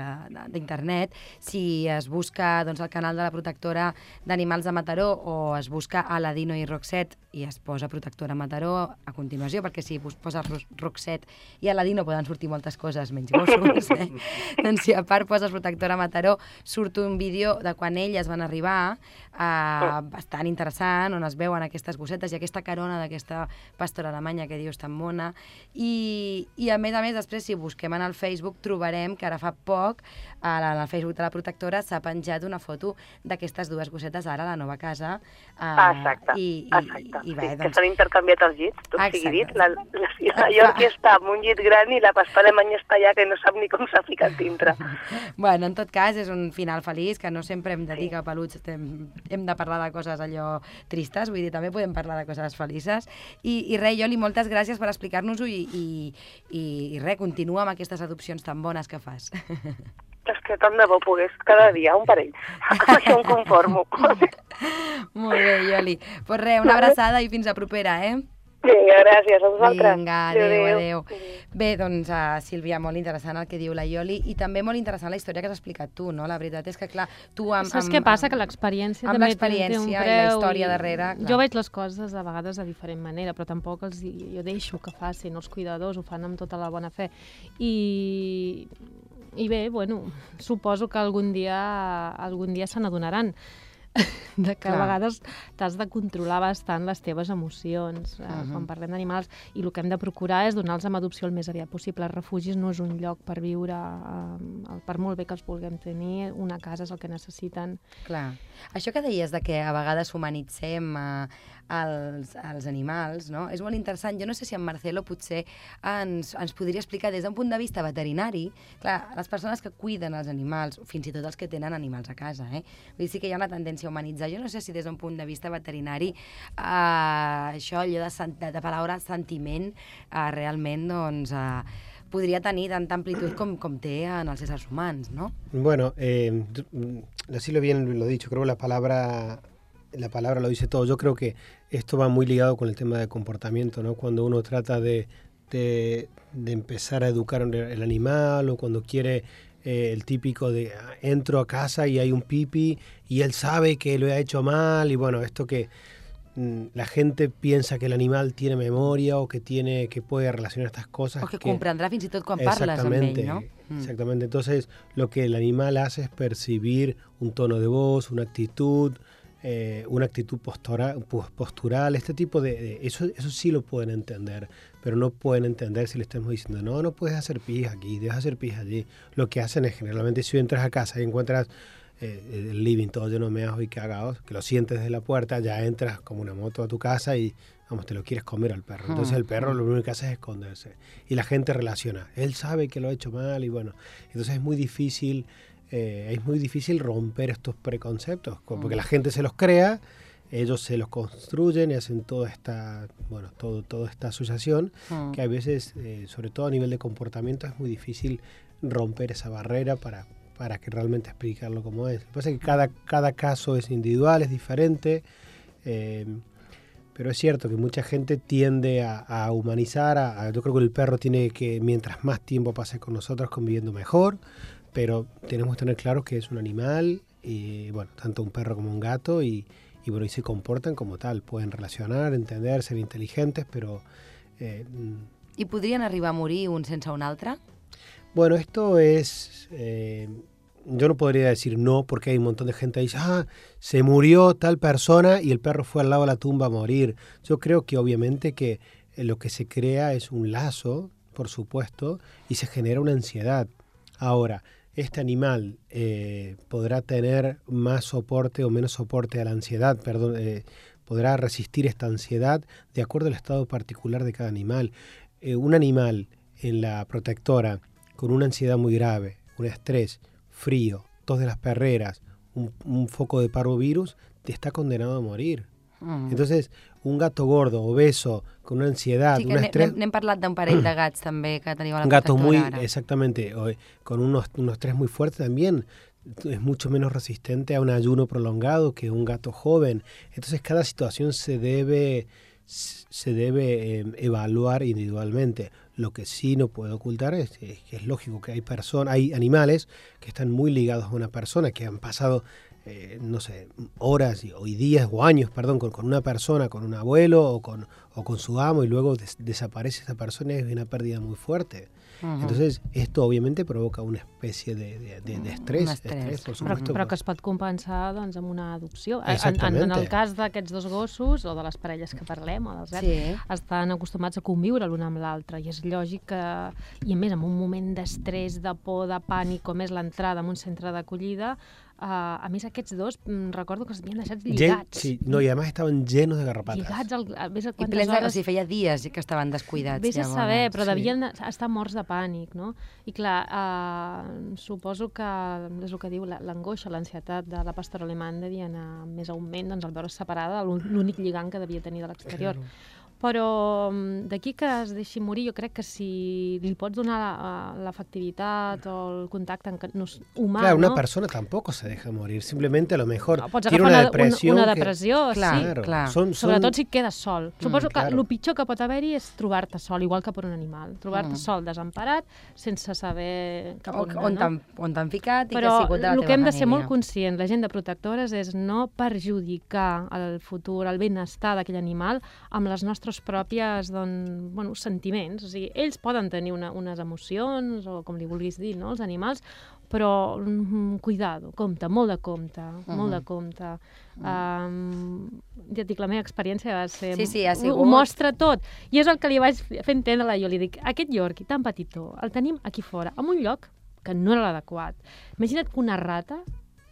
S1: d'internet, si es busca doncs, el canal de la protectora d'animals de Mataró o es busca Aladino i Roxet i es posa protectora Mataró a continuació, perquè si es posa Ro- Roxet i Aladino poden sortir moltes coses menys gossos, eh? doncs si a part poses protectora Mataró, surt un vídeo de quan elles van arribar, eh, bastant interessant, on es veuen aquestes gossetes i aquesta carona d'aquesta pastora alemanya que dius tan mona, i, i a més a més, després, si busquem en el Facebook, trobarem que ara fa poc, a la, al Facebook de la protectora, s'ha penjat una foto d'aquestes dues gossetes ara a la nova casa.
S4: Ah, exacte,
S1: i, i,
S4: exacte.
S1: i,
S4: sí,
S1: bé,
S4: que
S1: doncs,
S4: s'han intercanviat els llits, tot
S1: Exacte.
S4: sigui dit. La, la, la Yorkie està en un llit gran i la pastora alemanya està allà que no sap ni com s'ha ficat dintre.
S1: Bueno, en tot cas, és un final feliç, que no sempre hem de dir que peluts hem, hem de parlar de coses allò tristes, vull dir, també podem parlar de coses felices. I, i res, Joli, moltes gràcies per explicar-nos-ho i, i, i, i res, continua amb aquestes adopcions tan bones que fas.
S4: És que tant de bo pogués cada dia un parell. Amb això em conformo.
S1: Molt bé, Joli. Pues res, una abraçada i fins a propera, eh?
S4: Vinga, gràcies a vosaltres.
S1: Vinga, adéu, adéu. Bé, doncs, uh, Sílvia, molt interessant el que diu la Ioli i també molt interessant la història que has explicat tu, no? La veritat és que, clar, tu amb...
S3: Saps
S1: amb,
S3: què passa? Que l'experiència
S1: amb
S3: també té- té un
S1: l'experiència
S3: preu.
S1: i la història darrere, clar.
S3: Jo veig les coses a vegades de diferent manera, però tampoc els, jo deixo que facin, els cuidadors ho fan amb tota la bona fe. I, i bé, bueno, suposo que algun dia, algun dia se n'adonaran. de que
S1: Clar.
S3: a vegades t'has de controlar bastant les teves emocions uh
S1: Mhm.
S3: quan parlem d'animals i el que hem de procurar és donar-los en adopció el més aviat possible. Els refugis no és un lloc per viure, eh, per molt bé que els vulguem tenir, una casa és el que necessiten.
S1: Clar. Això que deies de que a vegades humanitzem eh, els, els animals, no? És molt interessant. Jo no sé si en Marcelo potser ens, ens podria explicar des d'un punt de vista veterinari, clar, les persones que cuiden els animals, fins i tot els que tenen animals a casa, eh? Vull dir, sí que hi ha una tendència a humanitzar. Jo no sé si des d'un punt de vista veterinari eh, això, allò de, de, de paraula sentiment, eh, realment, doncs, eh, podria tenir tanta amplitud com, com té en els humans, no?
S5: Bueno, eh, mm, decirlo bien lo dicho, creo que la palabra, la palabra lo dice todo. Yo creo que esto va muy ligado con el tema de comportamiento, ¿no? Cuando uno trata de, de, de empezar a educar el animal o cuando quiere eh, el típico de ah, entro a casa y hay un pipi y él sabe que lo ha hecho mal y bueno, esto que mm, la gente piensa que el animal tiene memoria o que tiene que puede relacionar estas cosas
S1: O que comprendrà fins i tot quan parles amb
S5: Exactamente,
S1: ell, no?
S5: Exactamente. Entonces, lo que el animal hace es percibir un tono de voz, una actitud, eh, una actitud postura- postural, este tipo de, de- eso, eso sí lo pueden entender, pero no pueden entender si le estamos diciendo, no, no puedes hacer pis aquí, dejas hacer pis allí. Lo que hacen es generalmente si entras a casa y encuentras eh, el living todo lleno de meados y cagados, que lo sientes desde la puerta, ya entras como una moto a tu casa y vamos, te lo quieres comer al perro. Entonces el perro lo único que hace es esconderse. Y la gente relaciona. Él sabe que lo ha hecho mal y bueno, entonces es muy difícil, eh, es muy difícil romper estos preconceptos, co- porque la gente se los crea, ellos se los construyen y hacen toda esta, bueno, todo, toda esta asociación
S1: Mm.
S5: que a veces, eh, sobre todo a nivel de comportamiento, es muy difícil romper esa barrera para, para que realmente explicarlo como es. Lo que pasa es que cada, cada caso es individual, es diferente, eh, pero es cierto que mucha gente tiende a, a humanizar, a- a- yo creo que el perro tiene que, mientras más tiempo pase con nosotros, conviviendo mejor, pero tenemos que tener claro que es un animal, y bueno, tanto un perro como un gato, y, y bueno, y se comportan como tal, pueden relacionar, entender, ser inteligentes, pero... eh, mm,
S1: I podrien arribar a morir un sense un altre?
S5: Bueno, esto es... eh, yo no podría decir no porque hay un montón de gente que dice, ah, se murió tal persona y el perro fue al lado de la tumba a morir. Yo creo que obviamente que eh, lo que se crea es un lazo, por supuesto, y se genera una ansiedad. Ahora, este animal eh, podrá tener más soporte o menos soporte a la ansiedad, perdón, eh, podrá resistir esta ansiedad de acuerdo al estado particular de cada animal. Eh, un animal en la protectora con una ansiedad muy grave, un estrés, frío, tos de las perreras, un, un foco de parvovirus, te está condenado a morir.
S1: Mm.
S5: Entonces, un gato gordo, obeso, con una ansiedad,
S1: sí, que
S5: un estrés...
S1: n'hem parlat d'un parell de gats també que teniu a la
S5: Un gato muy,
S1: ara.
S5: exactamente, con unos, unos estrés muy fuertes también, es mucho menos resistente a un ayuno prolongado que un gato joven. Entonces cada situación se debe, se debe eh, evaluar individualmente. Lo que sí no puedo ocultar es, es que es lógico que hay personas, hay animales que están muy ligados a una persona, que han pasado eh, no sé, horas y, o y días o años, perdón, con, con una persona, con un abuelo o con, o con su amo y luego des- desaparece esa persona y es una pérdida muy fuerte.
S1: Mhm.
S5: Entonces, esto obviamente provoca una especie de, de- de- de estrés,
S1: Un estrès.
S5: estrés, por
S3: Però,
S5: supuesto.
S3: però que es pot compensar doncs, amb una adopció. En, en, en
S5: Exactament.
S3: el cas d'aquests dos gossos, o de les parelles que parlem, o dels gats,
S1: Sí.
S3: estan acostumats a conviure l'un amb l'altre i és lògic que, i a més en un moment d'estrès, de por, de pànic, com és l'entrada en un centre d'acollida, uh, a més aquests dos mm, recordo que els havien deixat lligats.
S5: sí, no, y además estaban llenos de garrapatas.
S3: Lligats, al, a més a
S1: I
S3: quantes
S1: plens de... O
S3: hores...
S1: sigui, feia dies que estaven descuidats.
S3: Vés a
S1: llavors.
S3: saber, però
S5: sí.
S3: devien estar morts de pànic, no? I clar, eh, suposo que és el que diu la- l'angoixa, l'ansietat de la pastora alemany devia anar més augment doncs, al veure's separada, l'ú- l'únic lligant que devia tenir de l'exterior. Però mm, d'aquí que es deixi morir, jo crec que si li pots donar la- l'afectivitat o el contacte en, no, és humà,
S5: Claro, una
S3: no?
S5: persona tampoco se deja morir, simplemente a lo mejor
S3: No, pots
S5: tiene
S3: agafar
S5: una depresión.
S3: una, una
S5: que-
S3: depressió,
S1: Clar,
S3: sí.
S5: Claro,
S1: clar.
S5: Son, son-
S3: Sobretot si quedes sol. Suposo que
S5: claro.
S3: el pitjor que pot haver-hi és trobar-te sol, igual que per un animal. Trobar-te
S1: Mm.
S3: sol, desemparat, sense saber cap
S1: O,
S3: on
S1: on
S3: no?
S1: t'han on t'han ficat i que
S3: Però
S1: ha sigut de la
S3: el
S1: teva
S3: que hem de ser molt conscients, la gent de protectores, és no perjudicar el futur, el benestar d'aquell animal amb les nostres pròpies doncs, bueno, sentiments. O sigui, ells poden tenir una, unes emocions, o com li vulguis dir, no? els animals, però mm, cuidado, compte, molt de compte, uh -huh. molt de compte. Um, ja et dic, la meva experiència va ser...
S1: Sí, sí, ha sigut.
S3: Ho mostra tot. I és el que li vaig fer entendre a la Jo. Li dic, aquest Yorkie tan petitó, el tenim aquí fora, en un lloc que no era l'adequat. Imagina't que una rata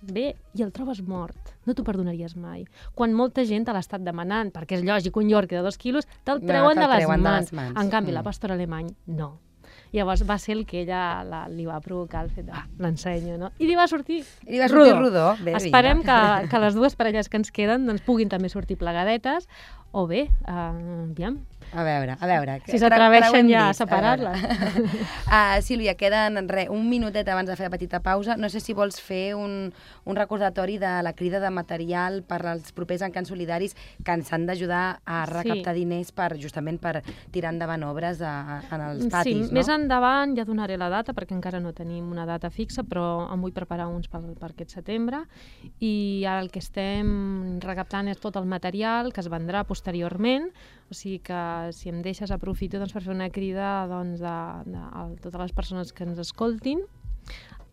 S3: ve i el trobes mort. No t'ho perdonaries mai. Quan molta gent te l'ha estat demanant, perquè és lògic, un Yorkie de dos quilos, te'l
S1: No,
S3: treuen,
S1: te'l
S3: de, les
S1: treuen de
S3: mans.
S1: les mans.
S3: En canvi,
S1: Mm.
S3: la pastora alemany, no. Llavors va ser el que ella la, li va provocar el fet de, ah, l'ensenyo, no? I li va sortir
S1: I li va sortir rodó. Bé,
S3: Esperem que, que les dues parelles que ens queden doncs, puguin també sortir plegadetes, o bé, uh, aviam,
S1: A veure, a veure.
S3: si s'atreveixen ja a
S1: dits,
S3: separar-les.
S1: Uh, Sílvia, queden re, un minutet abans de fer la petita pausa. No sé si vols fer un, un recordatori de la crida de material per als propers encants solidaris que ens han d'ajudar a
S3: Sí.
S1: recaptar diners per, justament per tirar endavant obres a, a, en els patis,
S3: sí,
S1: no?
S3: més endavant ja donaré la data, perquè encara no tenim una data fixa, però em vull preparar uns per, per aquest setembre. I ara el que estem recaptant és tot el material que es vendrà posteriorment, o sigui que si em deixes aprofito doncs, per fer una crida doncs, de, de, a totes les persones que ens escoltin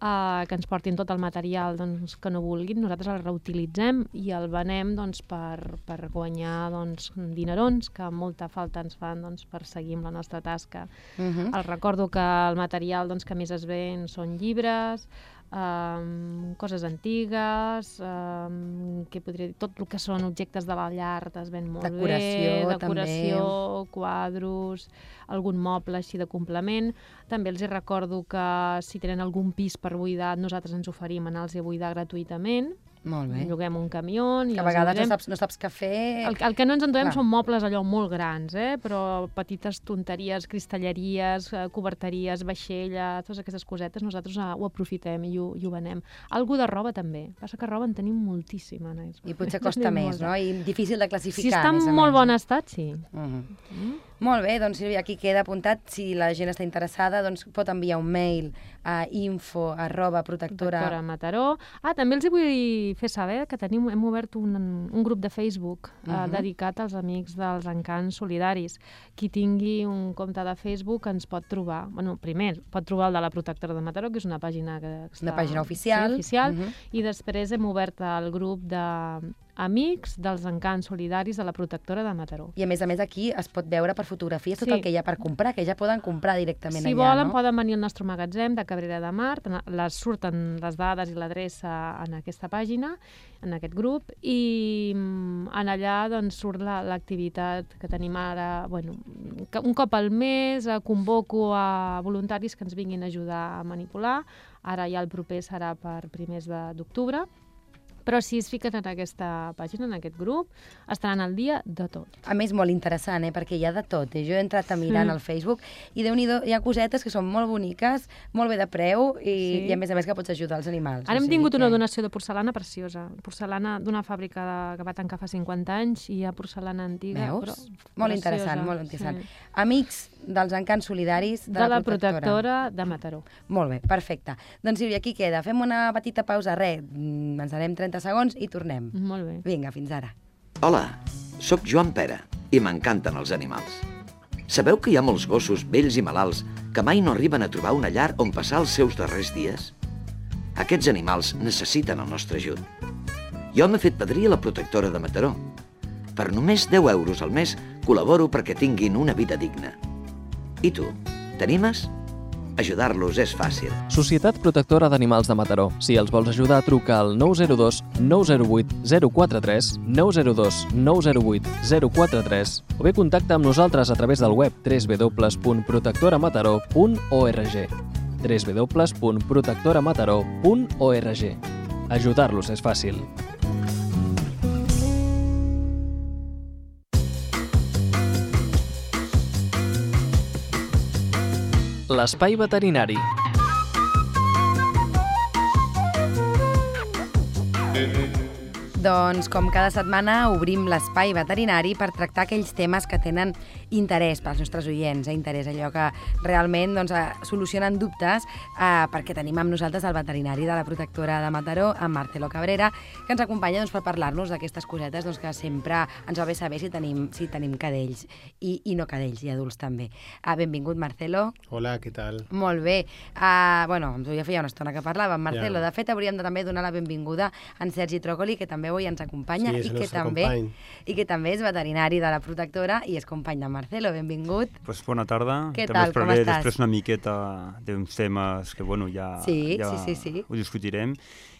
S3: uh, que ens portin tot el material doncs, que no vulguin, nosaltres el reutilitzem i el venem doncs, per, per guanyar doncs, dinerons que molta falta ens fan doncs, per seguir amb la nostra tasca.
S1: Uh -huh.
S3: Els recordo que el material doncs, que més es ven són llibres, um, coses antigues, um, que podria dir, tot el que són objectes de la llar es ven molt
S1: Decoració,
S3: bé, decoració, quadros, algun moble així de complement. També els hi recordo que si tenen algun pis per buidar, nosaltres ens oferim anar-los a buidar gratuïtament.
S1: Molt bé.
S3: Lloguem un camió i
S1: Que a vegades no saps, no saps què fer...
S3: El, el que no ens
S1: Clar.
S3: són mobles allò molt grans, eh? però petites tonteries, cristalleries, eh, coberteries, vaixella, totes aquestes cosetes, nosaltres eh, ho aprofitem i ho, i ho venem. Algú de roba també. Passa que roba en tenim moltíssima. No?
S1: I potser costa més, no? I difícil de classificar,
S3: Si està en molt bon estat, sí.
S1: Uh -huh. Molt bé, doncs Sílvia, aquí queda apuntat. Si la gent està interessada, doncs pot enviar un mail a info arroba protectora...
S3: Protectora Mataró. Ah, també els hi vull fer saber que tenim, hem obert un, un grup de Facebook uh
S1: Mhm.
S3: -huh. dedicat als amics dels encants solidaris. Qui tingui un compte de Facebook ens pot trobar. Bueno, primer, pot trobar el de la Protectora de Mataró, que és una pàgina que està...
S1: Una pàgina oficial.
S3: Sí, oficial.
S1: Mhm.
S3: I després hem obert el grup de amics dels encants solidaris de la Protectora de Mataró.
S1: I a més a més aquí es pot veure per fotografies tot
S3: Sí.
S1: el que hi ha per comprar, que ja poden comprar directament
S3: Si
S1: allà,
S3: volen,
S1: no?
S3: poden venir al nostre magatzem de Cabrera de Mar, les surten les dades i l'adreça en aquesta pàgina, en aquest grup, i mm, en allà doncs, surt la- l'activitat que tenim ara. Bueno, que un cop al mes eh, convoco a voluntaris que ens vinguin a ajudar a manipular. Ara ja el proper serà per primers d'octubre. Però si es fiquen en aquesta pàgina, en aquest grup, estaran al dia de tot.
S1: A més, molt interessant, eh? perquè hi ha de tot. Eh? Jo he entrat a mirar
S3: Sí.
S1: al Facebook i déu nhi hi ha cosetes que són molt boniques, molt bé de preu i,
S3: Sí.
S1: i a més a més que pots ajudar els animals.
S3: Ara
S1: O
S3: hem
S1: sigui
S3: tingut una
S1: que-
S3: donació de porcelana preciosa. Porcelana d'una fàbrica de, que va tancar fa 50 anys i hi ha porcelana antiga.
S1: Veus?
S3: Però
S1: Molt
S3: preciosa,
S1: interessant, molt interessant.
S3: Sí.
S1: Amics dels encants solidaris de,
S3: De, la protectora de Mataró.
S1: Molt bé, perfecte. Doncs Sílvia, aquí queda. Fem una petita pausa, res, mm, ens anem 30 segons i tornem.
S3: Molt bé.
S1: Vinga, fins ara.
S6: Hola, sóc Joan Pera i m'encanten els animals. Sabeu que hi ha molts gossos vells i malalts que mai no arriben a trobar una llar on passar els seus darrers dies? Aquests animals necessiten el nostre ajut. Jo m'he fet padrí a la protectora de Mataró. Per només 10 euros al mes col·laboro perquè tinguin una vida digna. I tu, t'animes? Ajudar-los és fàcil.
S7: Societat Protectora d'Animals de Mataró. Si els vols ajudar, truca al 902 908 043, 902 908 043 o bé contacta amb nosaltres a través del web www.protectoramataró.org www.protectoramataró.org Ajudar-los és fàcil. L'espai veterinari.
S1: Doncs, com cada setmana, obrim l'espai veterinari per tractar aquells temes que tenen interès pels nostres oients, eh? interès allò que realment doncs, eh, solucionen dubtes, eh, perquè tenim amb nosaltres el veterinari de la protectora de Mataró, en Marcelo Cabrera, que ens acompanya doncs, per parlar-nos d'aquestes cosetes doncs, que sempre ens va bé saber si tenim, si tenim cadells i, i no cadells, i adults també. Uh, benvingut, Marcelo.
S5: Hola, què tal?
S1: Molt bé. Uh, bueno, ja feia una estona que parlàvem, Marcelo.
S5: Ja.
S1: De fet, hauríem de també donar la benvinguda a en Sergi Trocoli, que també avui ens acompanya
S5: Sí,
S1: i, que també,
S5: company.
S1: i que també és veterinari de la protectora i és company de Marcelo. Benvingut.
S8: Pues bona tarda.
S1: Què
S8: També
S1: tal, com estàs?
S8: després una miqueta d'uns temes que, bueno, ja,
S1: Sí,
S8: ja
S1: sí, sí, sí.
S8: ho discutirem.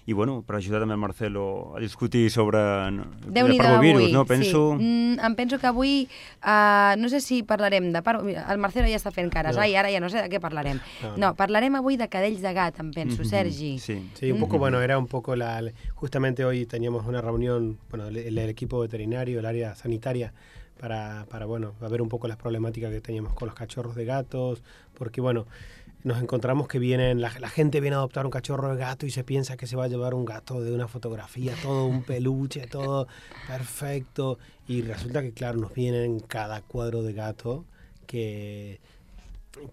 S8: I, bueno, per ajudar també el Marcelo a discutir sobre no,
S1: Déu-n'hi-do
S8: parvovirus,
S1: avui.
S8: no? Penso...
S1: Sí. Mm, em penso que avui, uh, no sé si parlarem de... Par... Mira, el Marcelo ja està fent cares.
S5: No.
S1: Ai, ara ja no sé de què parlarem.
S5: No,
S1: No,
S5: no.
S1: parlarem avui de cadells de gat, em penso,
S8: Mhm,
S1: Sergi.
S8: Sí.
S5: Sí, un poco, bueno, era un poco la... Justamente hoy teníamos una reunión, bueno, el, el equipo veterinario, el área sanitaria, para, para, bueno, a ver un poco las problemáticas que teníamos con los cachorros de gatos, porque, bueno, nos encontramos que vienen, la, la gente viene a adoptar un cachorro de gato y se piensa que se va a llevar un gato de una fotografía, todo un peluche, todo perfecto, y resulta que, claro, nos vienen cada cuadro de gato que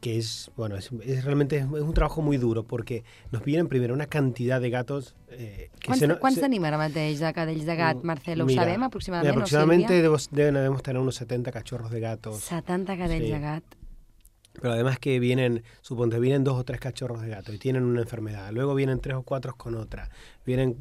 S5: que es, bueno, es, es realmente es, es un trabajo muy duro porque nos vienen primero una cantidad de gatos eh, que
S1: Quants,
S5: se no-
S1: quants
S5: se-
S1: tenim ara mateix de cadells de gat,
S5: Mm,
S1: Marcelo? Ho
S5: mira,
S1: sabem aproximadament,
S5: aproximadamente
S1: no,
S5: debemos- debemos tener unos 70 cachorros de gatos.
S1: 70 cadells
S5: Sí.
S1: de gat.
S5: Pero además que vienen, suponte, vienen dos o tres cachorros de gato y tienen una enfermedad. Luego vienen tres o cuatro con otra. Vienen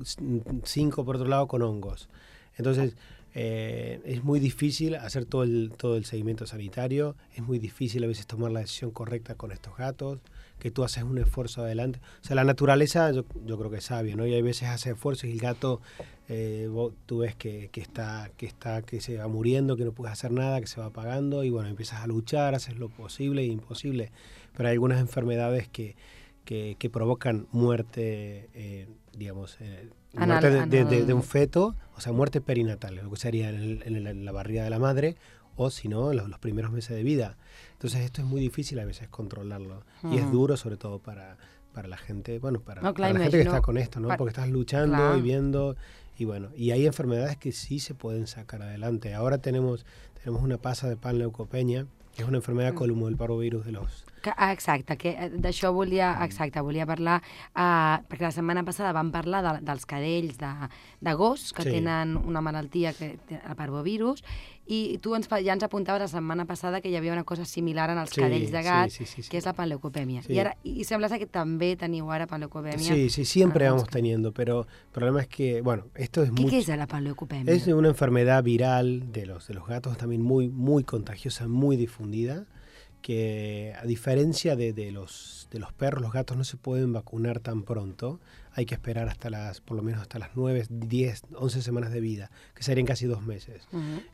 S5: cinco por otro lado con hongos. Entonces, eh, es muy difícil hacer todo el, todo el seguimiento sanitario. Es muy difícil a veces tomar la decisión correcta con estos gatos. Que tú haces un esfuerzo adelante. O sea, la naturaleza yo, yo creo que es sabia, ¿no? Y hay veces hace esfuerzos y el gato, eh, vos- tú ves que, que está, que está, que se va muriendo, que no puedes hacer nada, que se va apagando y bueno, empiezas a luchar, haces lo posible e imposible. Pero hay algunas enfermedades que, que, que provocan muerte, eh, digamos, eh, muerte de, de- de- de un feto, o sea, muerte perinatal, lo que sería en, el- en la barriga de la madre o si no, los, los primeros meses de vida. Entonces esto es muy difícil a veces controlarlo y es duro sobre todo para, para la gente, bueno, para,
S1: No,
S5: para la gente que
S1: imagino-
S5: está con esto, ¿no?
S1: pa-
S5: Porque estás luchando
S1: Clar.
S5: y viendo y bueno, y hay enfermedades que sí se pueden sacar adelante. Ahora tenemos tenemos una pasa de panleucopenia, que es una enfermedad
S1: Mm.
S5: como el parvovirus de los
S1: ah, exacte, que eh, d'això volia, exacte, volia parlar, uh, perquè la setmana passada vam parlar de, dels cadells de, de gos que
S5: Sí.
S1: tenen una malaltia, que el parvovirus, i tu ens, ja ens apuntaves la setmana passada que hi havia una cosa similar en els
S5: Sí,
S1: cadells de gat,
S5: sí, sí, sí, sí.
S1: que és la panleucopèmia.
S5: Sí.
S1: I, ara, I sembla ser que també teniu ara panleucopèmia.
S5: Sí, sí, siempre vamos teniendo, pero el problema es que, bueno, esto es mucho...
S1: què és la panleucopèmia?
S5: Es una enfermedad viral de los, de los gatos también muy, muy contagiosa, muy difundida, que a diferencia de, de los, de los perros, los gatos no se pueden vacunar tan pronto. Hay que esperar hasta las, por lo menos hasta las 9, 10, 11 semanas de vida, que serían casi dos meses.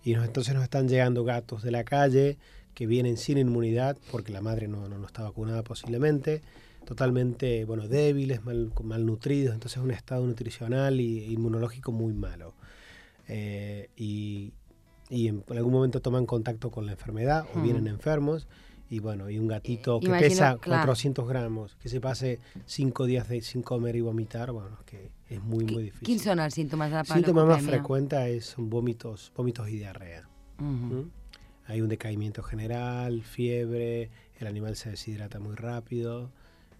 S5: Y nos, entonces nos están llegando gatos de la calle que vienen sin inmunidad porque la madre no, no, no está vacunada posiblemente, totalmente bueno, débiles, mal, malnutridos, entonces un estado nutricional y inmunológico muy malo. Eh, y, y en, en algún momento toman contacto con la enfermedad o vienen enfermos. Y bueno, y un gatito que
S1: Imagino,
S5: pesa
S1: claro.
S5: 400 gramos, que se pase cinco días de, sin comer y vomitar, bueno, es que es muy, muy difícil.
S1: Quins són els símptomes de la
S5: El síntoma más
S1: panleucopèmia?
S5: frecuente es, son vómitos, vómitos y diarrea.
S1: Mhm.
S5: ¿Mm? Hay un decaimiento general, fiebre, el animal se deshidrata muy rápido.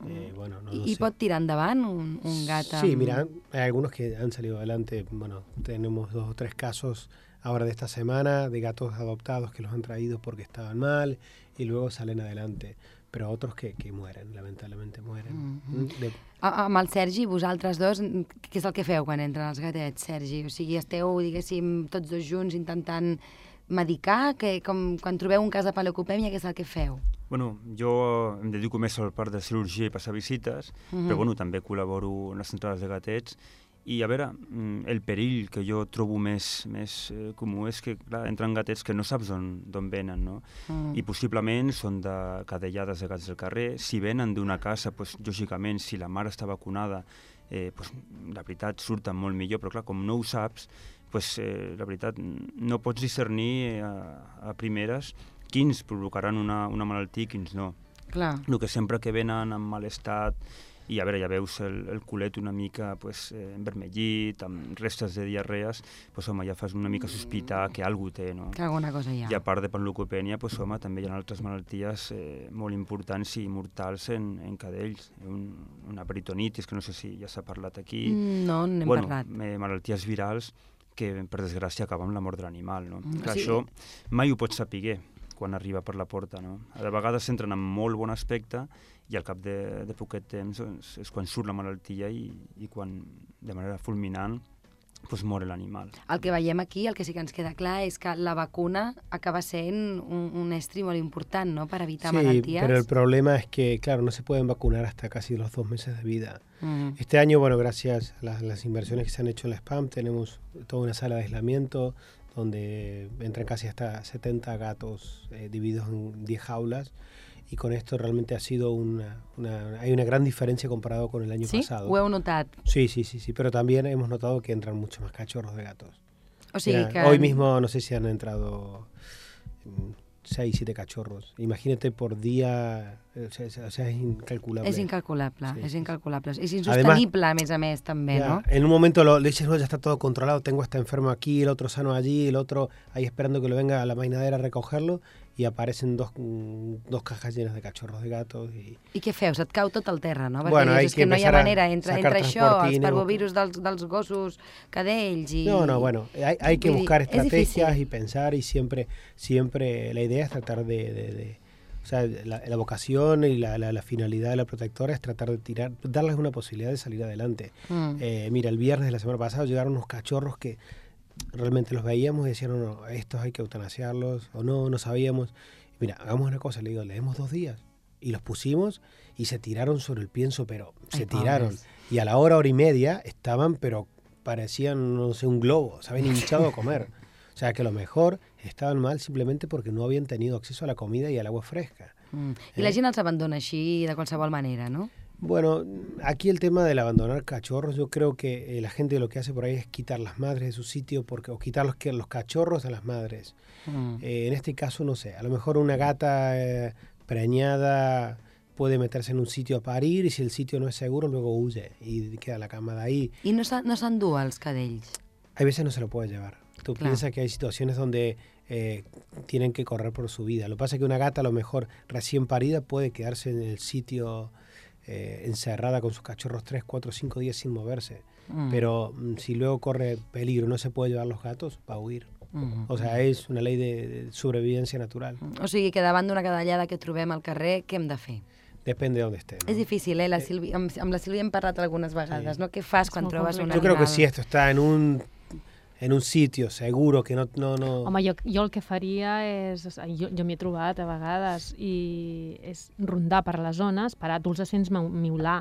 S5: eh, bueno, no, sé.
S1: pot tirar endavant un, un gat amb...
S5: Sí, mira, hay algunos que han salido adelante. Bueno, tenemos dos o tres casos ahora de esta semana de gatos adoptados que los han traído porque estaban mal y luego salen adelante. Pero otros que, que mueren, lamentablemente mueren.
S1: Mhm.
S5: ¿Mm? De-
S1: A- Amb el Sergi, vosaltres dos, què és el que feu quan entren els gatets, Sergi? O sigui, esteu, diguéssim, tots dos junts intentant medicar? Que, com, quan trobeu un cas de paleucopèmia, què és el que feu?
S8: Bueno, jo em dedico més a la part de cirurgia i passar visites,
S1: Mhm.
S8: però bueno, també col·laboro en les centrals de gatets. I a veure, mm, el perill que jo trobo més, més eh, comú és que, clar, entren gatets que no saps d'on venen, no?
S1: Mm.
S8: I possiblement són de cadellades de gats del carrer. Si venen d'una casa, doncs, lògicament, si la mare està vacunada, eh, doncs, la veritat surten molt millor, però clar, com no ho saps, doncs, eh, la veritat, no pots discernir eh, a, a primeres quins provocaran una, una malaltia i quins no.
S1: Clar.
S8: El que sempre que venen en mal estat, i a veure, ja veus el, el culet una mica pues, eh, envermellit, amb restes de diarrees, pues, home, ja fas una mica sospitar que algú té, no?
S1: Que alguna cosa hi ha.
S8: I a part de panleucopènia, pues, home, també hi ha altres malalties eh, molt importants i mortals en, en cadells. Un, una peritonitis, que no sé si ja s'ha parlat aquí.
S1: Mm, no, n'hem
S8: bueno,
S1: parlat.
S8: eh, malalties virals que, per desgràcia, acaben amb la mort de l'animal, no?
S1: Mm,
S8: Clar,
S1: sí.
S8: Això mai ho pots saber quan arriba per la porta, no? De vegades s'entren amb molt bon aspecte i al cap de, de poquet temps doncs, és quan surt la malaltia i, i quan, de manera fulminant, doncs mor l'animal.
S1: El que veiem aquí, el que sí que ens queda clar, és que la vacuna acaba sent un, un estri molt important, ¿no?, per evitar
S5: Sí,
S1: malalties.
S5: pero el problema es que, claro, no se pueden vacunar hasta casi los dos meses de vida.
S1: Mm.
S5: Este año, bueno, gracias a las, las inversiones que se han hecho en la SPAM, tenemos toda una sala de aislamiento donde entran casi hasta 70 gatos eh, divididos en 10 jaulas y con esto realmente ha sido una, una- hay una gran diferencia comparado con el año
S1: Sí?
S5: pasado.
S1: Ho heu notat?
S5: Sí, sí, sí, sí, pero también hemos notado que entran muchos más cachorros de gatos.
S1: O sigui
S5: Mira,
S1: que...
S5: Hoy mismo no sé si han entrado 6, 7 cachorros. Imagínate por día, eh, o sea, o sea, es incalculable.
S1: És incalculable,
S5: Sí,
S1: és incalculable. És
S5: Además-
S1: insostenible, a més a més, també,
S5: Ya,
S1: no?
S5: En un momento lo, le dices, no, ya está todo controlado, tengo a este enfermo aquí, el otro sano allí, el otro ahí esperando que lo venga a la mainadera a recogerlo y aparecen dos, mm, dos cajas llenas de cachorros de gatos. Y,
S1: I què feu? Se't cau tot el terra, no? Perquè
S5: Bueno,
S1: dius, és
S5: que
S1: que no hi ha manera, entre, entre això, els parvovirus dels, dels gossos cadells i...
S5: No, no, bueno, hay, hay que buscar estrategias y pensar y siempre, siempre la idea es tratar de, de- de- o sea, la, la vocación y la, la- la finalidad de la protectora es tratar de tirar, darles una posibilidad de salir adelante.
S1: Mm.
S5: Eh, mira, el viernes de la semana pasada llegaron unos cachorros que realmente los veíamos y decían, no, no, estos hay que eutanasiarlos, o no, no sabíamos. Mira, hagamos una cosa, le digo, le demos dos días. Y los pusimos y se tiraron sobre el pienso, pero se
S1: Ay,
S5: tiraron.
S1: pobres.
S5: Y a la hora, hora y media estaban, pero parecían, no sé, un globo, se habían hinchado a comer. O sea que a lo mejor estaban mal simplemente porque no habían tenido acceso a la comida y al agua fresca.
S1: Mm. I la
S5: Eh?
S1: gent els abandona així de qualsevol manera, no?
S5: Bueno, aquí el tema del abandonar cachorros, yo creo que eh, la gente lo que hace por ahí es quitar las madres de su sitio porque, o quitar los, los cachorros a las madres.
S1: Mm.
S5: Eh, en este caso, no sé, a lo mejor una gata eh, preñada puede meterse en un sitio a parir y si el sitio no es seguro, luego huye y queda la camada ahí.
S1: I no no s'endú els cadells?
S5: Hay veces no se lo puede llevar. Tú
S1: Claro.
S5: piensas que hay situaciones donde eh, tienen que correr por su vida. Lo que pasa es que una gata, a lo mejor recién parida, puede quedarse en el sitio eh, encerrada con sus cachorros 3, 4, 5 días sin moverse.
S1: Mm.
S5: Pero mm, si luego corre peligro, no se puede llevar los gatos, va a huir.
S1: Mm.
S5: O sea, es una ley de, de sobrevivencia natural.
S1: O sigui que davant d'una cadallada que trobem al carrer, què hem de fer?
S5: Depende de dónde esté. ¿no?
S1: És difícil, eh? La Sílvia, amb, amb la Sílvia hem parlat algunes vegades,
S5: Sí.
S1: no? Què fas quan trobes un
S3: complicat.
S5: Yo creo que si esto está en un en un sitio seguro que no... no, no
S3: Home, jo, jo el que faria és... Jo, jo m'hi he trobat a vegades i és rondar per les zones, parar, tu els sents miular.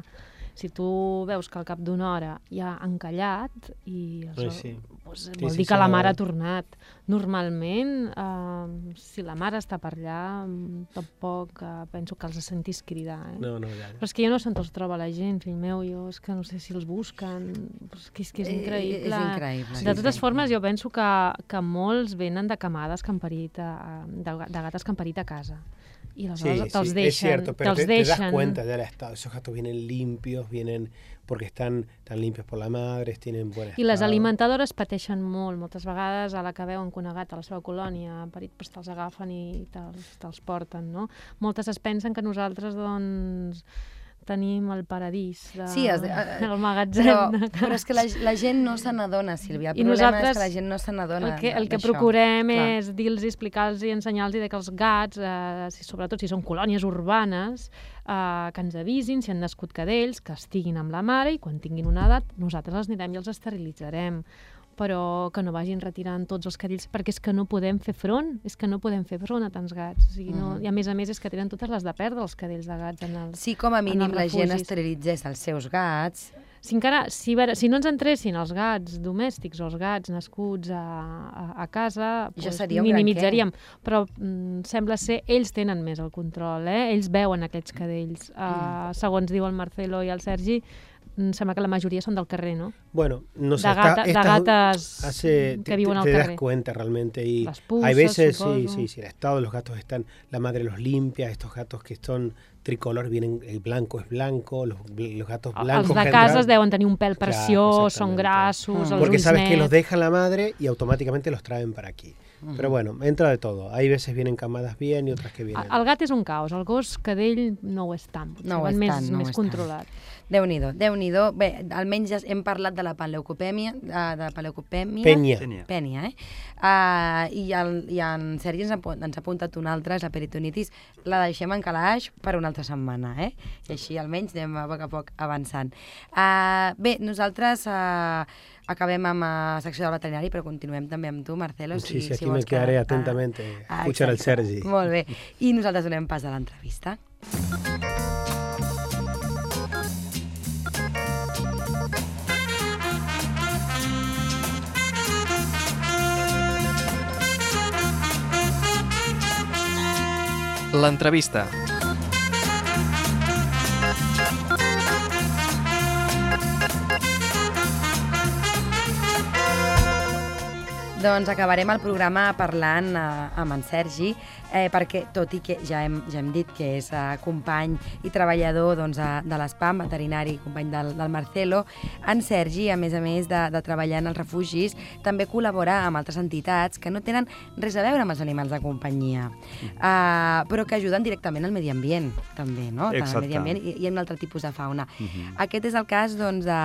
S3: Si tu veus que al cap d'una hora ja han callat i els,
S5: Ai, sí.
S3: doncs
S5: Sí,
S3: vol
S5: sí,
S3: dir que la mare ha tornat. Normalment, eh, si la mare està per allà, mm, tampoc eh, penso que els sentis cridar. Eh?
S5: no, no, ya, ya.
S3: Però és que jo no sé on els troba la gent, fill meu, jo és que no sé si els busquen, però és que és, que és
S1: Eh,
S3: increïble.
S1: és increïble,
S3: De totes
S1: increïble.
S3: formes, jo penso que, que molts venen de camades que han parit a, de, de gates que han parit a casa. I
S5: Sí,
S3: aleshores te'ls
S5: sí,
S3: deixen.
S5: es cierto, pero te, te das
S3: deixen.
S5: cuenta ya el estado. Esos gatos vienen limpios, vienen porque están tan limpios por la madre, tienen buen
S3: I les alimentadores pateixen molt. Moltes vegades a la que veuen gata a la seva colònia parit, doncs te'ls agafen i te'ls te porten, no? Moltes es pensen que nosaltres, doncs, tenim el paradís de,
S1: Sí, es eh,
S3: el magatzem.
S1: Però, però és que la, la gent no se n'adona, Sílvia. El
S3: I
S1: problema és que la gent no se n'adona
S3: el que, el que procurem
S1: Clar.
S3: és dir-los, explicar-los i ensenyar-los que els gats, eh, si, sobretot si són colònies urbanes, eh, que ens avisin si han nascut cadells, que estiguin amb la mare i quan tinguin una edat nosaltres els anirem i els esterilitzarem però que no vagin retirant tots els cadells perquè és que no podem fer front, és que no podem fer front a tants gats. O sigui, no,
S1: Mhm.
S3: I a més a més és que tenen totes les de perdre els cadells de gats en els,
S1: Si com a mínim la gent esterilitzés els seus gats,
S3: si, encara, si, si no ens entressin els gats domèstics o els gats nascuts a, a, a casa,
S1: Ja
S3: doncs minimitzaríem. Però mm, sembla ser, ells tenen més el control, eh? ells veuen aquests cadells. Uh, segons diu el Marcelo i el Sergi, sembla que la majoria són del carrer, no?
S5: Bueno, no sé,
S3: de, gata, de gatas
S5: hace,
S3: que
S5: te,
S3: viuen
S5: te-
S3: al
S5: te das
S3: carrer.
S5: cuenta realmente y
S3: Las
S5: hay
S3: pulsas,
S5: veces sí, sí, sí, el estado de los gatos están, la madre los limpia, estos gatos que son tricolor vienen, el blanco es blanco, los, los gatos
S3: Els
S5: blancos
S3: de
S5: que
S3: cases
S5: entran-
S3: deuen tenir un pèl preciós, són grassos, els
S5: porque
S3: ulls
S5: sabes que los deja la madre y automáticamente los traen para aquí. Pero bueno, entra de todo. Hay veces vienen camadas bien y otras que vienen.
S3: El gat és un caos, el gos cadell no ho és tant,
S1: No ho
S3: van
S1: és
S3: més,
S1: tant, no ho
S3: més
S1: és tant. Déu-n'hi-do, déu nhi déu Bé, almenys ja hem parlat de la panleucopèmia, de, de panleucopèmia.
S5: Peña.
S8: Tenia.
S1: Pènia, eh? Uh, i, el, I en Sergi ens ha, ens ha apuntat una altra, és la peritonitis. La deixem en calaix per una altra setmana, eh? I així almenys anem a poc a poc avançant. Uh, bé, nosaltres uh, acabem amb la secció del veterinari, però continuem també amb tu, Marcelo.
S5: Sí, sí,
S1: si
S5: aquí me
S1: vols que-
S5: quedaré
S1: ah,
S5: atentamente a escuchar
S1: exacte.
S5: Sergi.
S1: Molt bé. I nosaltres donem pas a l'entrevista.
S7: L'entrevista.
S1: Doncs acabarem el programa parlant eh, amb en Sergi, eh, perquè tot i que ja hem, ja hem dit que és eh, company i treballador doncs, eh, de l'ESPAM, veterinari, company del, del Marcelo, en Sergi, a més a més de, de treballar en els refugis, també col·labora amb altres entitats que no tenen res a veure amb els animals de companyia, eh, però que ajuden directament al medi ambient, també, no? Tant al
S8: Exacte.
S1: medi ambient i, i a un altre tipus de fauna.
S8: Mhm.
S1: Aquest és el cas doncs, de,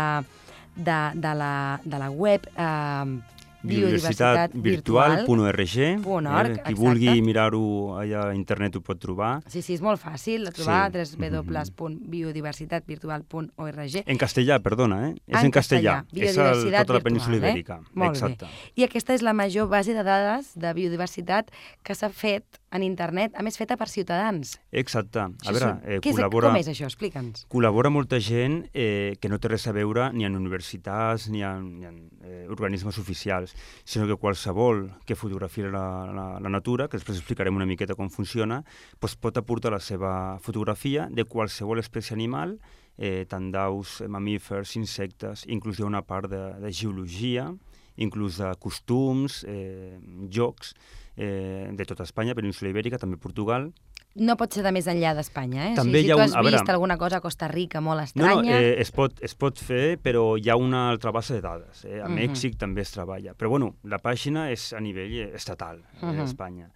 S1: de, de, la, de la web eh,
S8: biodiversitat virtual.org.
S1: Punt org,
S8: eh, qui vulgui mirar-ho allà a internet ho pot trobar.
S1: Sí, sí, és molt fàcil de trobar,
S8: Sí.
S1: www.biodiversitatvirtual.org.
S8: En castellà, perdona, eh? És
S1: Ah,
S8: en castellà. És el, tota la península
S1: virtual,
S8: ibèrica.
S1: Eh? Molt
S8: Exacte.
S1: bé. I aquesta és la major base de dades de biodiversitat que s'ha fet en internet, a més feta per ciutadans.
S8: Exacte. A
S1: Això
S8: veure, eh,
S1: Què és,
S8: col·labora...
S1: Com és això? Explica'ns.
S8: col·labora molta gent eh, que no té res a veure ni en universitats ni en, ni en eh, organismes oficials, sinó que qualsevol que fotografia la, la, la natura, que després explicarem una miqueta com funciona, doncs pot aportar la seva fotografia de qualsevol espècie animal, eh, tant d'aus, eh, mamífers, insectes, inclús hi ha una part de, de geologia, inclús de costums, eh, jocs, eh, de tota Espanya, península ibèrica, també Portugal,
S1: No pot ser de més enllà d'Espanya, eh?
S8: També
S1: o sigui,
S8: hi ha
S1: si tu
S8: un-
S1: has
S8: a veure-
S1: vist alguna cosa a Costa Rica molt
S8: No,
S1: estranya...
S8: no, eh, es, pot, es pot fer, però hi ha una altra base de dades. Eh? A
S1: Mhm.
S8: Mèxic també es treballa. Però bueno, la pàgina és a nivell eh, estatal eh,
S1: Mhm.
S8: d'Espanya.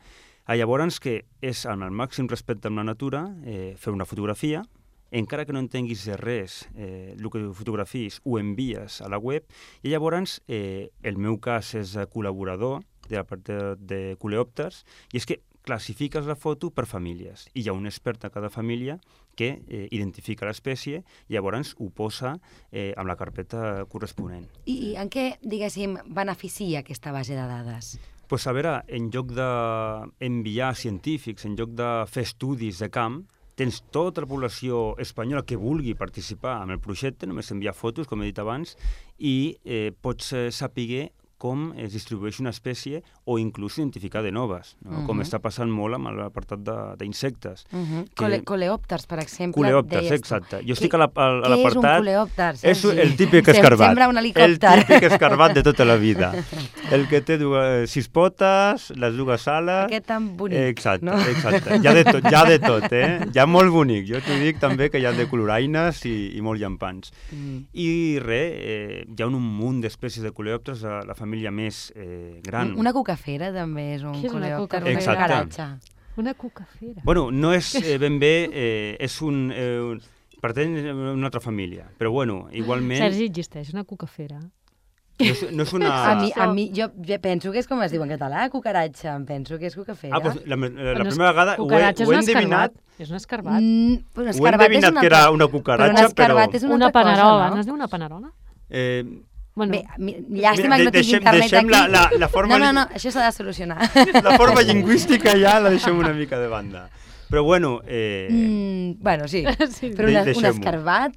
S8: Ah, llavors, que és amb el màxim respecte amb la natura, eh, fer una fotografia, encara que no entenguis de res eh, el que fotografies, ho envies a la web, i llavors eh, el meu cas és de col·laborador de la part de, de coleòpters, i és que classifiques la foto per famílies, i hi ha un expert a cada família que eh, identifica l'espècie i llavors ho posa eh, amb la carpeta corresponent.
S1: I, I en què, diguéssim, beneficia aquesta base de dades?
S8: pues a veure, en lloc d'enviar científics, en lloc de fer estudis de camp, tens tota la població espanyola que vulgui participar en el projecte, només enviar fotos, com he dit abans, i eh, pots eh, saber com es distribueix una espècie o inclús identificar de noves, no? com
S1: Mhm.
S8: està passant molt amb l'apartat de- d'insectes.
S1: Uh -huh.
S8: Que-
S1: Cole coleòpters, per exemple,
S8: Coleòpters, exacte. Jo
S1: Què-
S8: estic a la- a- a
S1: Què és un
S8: l'apartat...
S1: coleòpter,
S8: És el típic escarbat.
S1: Sembla un
S8: El
S1: helicòpter.
S8: típic escarbat de tota la vida. El que té dues, sis potes, les dues ales...
S1: Aquest tan bonic,
S8: Exacte,
S1: no?
S8: exacte. Hi ha de tot, hi ha de tot, eh? Hi ha molt bonic. Jo t'ho dic també que hi ha de coloraines i, i molt llampants.
S1: Mm.
S8: I res, eh, hi ha un munt d'espècies de coleòpters, la, la família més eh, gran.
S1: Una cucafera també és un
S3: Què és una
S1: coleòpter,
S8: Exacte.
S1: cucaratxa.
S3: Una cucafera.
S8: Bueno, no és eh, ben bé, eh, és un... Eh, un pertany a una altra família, però bueno, igualment...
S3: Sergi, existeix una cucafera.
S8: No és, no és una...
S1: A mi, a mi, jo penso que és com es diu en català, cucaratxa, em penso que és cucafera.
S8: Ah, doncs la, la, la
S3: No és-
S8: primera vegada ho he,
S3: cucaratxa és
S8: ho he
S3: un escarbat.
S8: endevinat,
S3: És un escarbat.
S1: Mm, però un
S8: ho he
S1: escarbat és
S8: endevinat
S1: una
S8: que era una
S1: Però un
S8: cucaratxa, però...
S1: escarbat és una,
S3: Una
S1: altra
S3: panerola.
S1: cosa,
S3: No
S1: no?
S3: es diu una panerola?
S8: Eh,
S3: Bueno,
S1: Bé, llàstima
S8: Mira,
S1: que no
S8: deixem-
S1: internet
S8: deixem
S1: aquí.
S8: la- la- la forma
S1: No, no, no, això s'ha de solucionar.
S8: la forma lingüística ja la deixem una mica de banda. Però bueno, eh,
S1: Mm, bueno, sí,
S3: sí.
S1: però una, un escarbat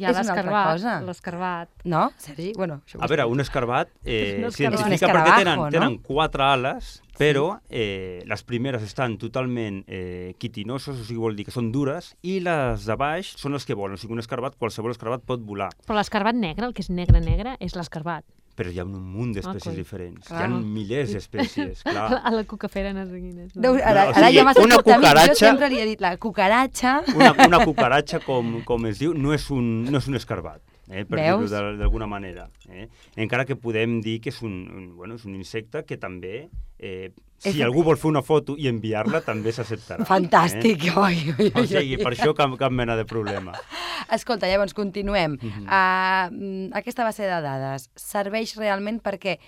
S3: Hi ha l'escarbat, l'escarbat.
S1: No, Sergi? Bueno, això
S8: A veure, un escarbat eh, s'identifica
S1: escarabajo,
S8: perquè tenen,
S1: no?
S8: tenen quatre ales, però eh, les primeres estan totalment eh, quitinosos, o sigui, vol dir que són dures, i les de baix són les que volen. O sigui, un escarbat, qualsevol escarbat pot volar.
S3: Però l'escarbat negre, el que és negre-negre, és l'escarbat.
S8: Però hi ha un munt d'espècies
S3: Ah, coi.
S8: diferents.
S1: Clar.
S8: Hi ha milers d'espècies, clar.
S3: A la cucafera no sé quin és.
S1: Deu,
S3: No?
S1: ara,
S8: o
S1: ara
S8: sigui,
S1: ja m'has
S8: una
S1: escoltat, jo
S8: cucaratxa-
S1: sempre li he dit la cucaratxa.
S8: Una, una cucaratxa, com, com es diu, no és un, no és un escarbat, eh, per dir-ho d'alguna manera. Eh? Encara que podem dir que és un, un, bueno, és un insecte que també, eh, si algú vol fer una foto i enviar-la, també s'acceptarà.
S1: Fantàstic.
S8: Eh?
S1: Oi, oi,
S8: O
S1: oi,
S8: sigui,
S1: oi.
S8: per això cap, cap mena de problema.
S1: Escolta, llavors continuem.
S8: Mhm.
S1: uh, aquesta base de dades serveix realment perquè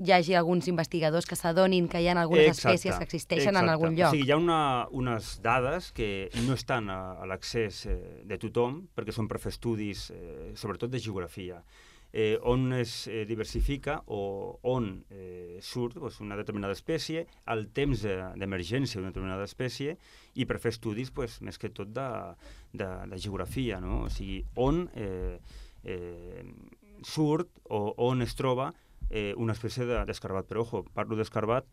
S1: hi hagi alguns investigadors que s'adonin que hi ha algunes
S8: Exacte,
S1: espècies que existeixen en
S8: exacte.
S1: algun
S8: O
S1: lloc.
S8: sigui, hi ha una, unes dades que no estan a, a l'accés eh, de tothom, perquè són per fer estudis, eh, sobretot de geografia, eh, on es eh, diversifica o on eh, surt doncs, una determinada espècie, el temps de- d'emergència d'una determinada espècie, i per fer estudis, doncs, més que tot, de, de, de geografia, no? o sigui, on eh, eh, surt o on es troba eh, una espècie de- d'escarbat. Però, ojo, parlo d'escarbat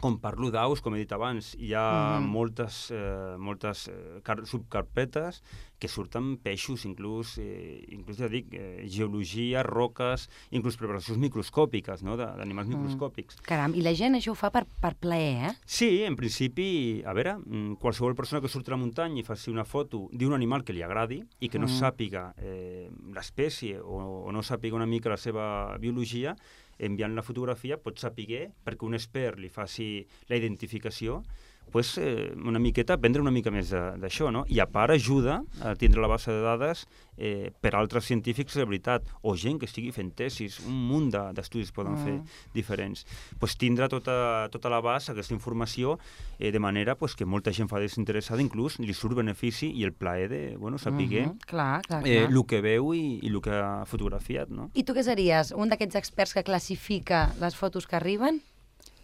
S8: com parlo d'aus, com he dit abans, hi ha
S1: Mhm.
S8: moltes, eh, moltes eh, car subcarpetes que surten peixos, inclús, eh, inclús ja dic, eh, geologia, roques, inclús preparacions microscòpiques, no?, d'animals
S1: Mm.
S8: microscòpics.
S1: Caram, i la gent això ho fa per, per plaer, eh?
S8: Sí, en principi, a veure, mm, qualsevol persona que surti a la muntanya i faci una foto d'un animal que li agradi i que no
S1: Mm.
S8: sàpiga eh, l'espècie o, o no sàpiga una mica la seva biologia, enviant la fotografia pot saber, perquè un expert li faci la identificació, pues, eh, una miqueta, aprendre una mica més de- d'això, no? I a part ajuda a tindre la base de dades eh, per altres científics de veritat, o gent que estigui fent tesis, un munt de- d'estudis poden
S1: Mm.
S8: fer diferents. Pues, tindre tota, tota la base, aquesta informació, eh, de manera pues, que molta gent fa desinteressada, inclús li surt benefici i el plaer de bueno, saber
S1: Mhm, Clar, clar, clar.
S8: eh, el que veu i, i el que ha fotografiat, no?
S1: I tu què series? Un d'aquests experts que classifica les fotos que arriben?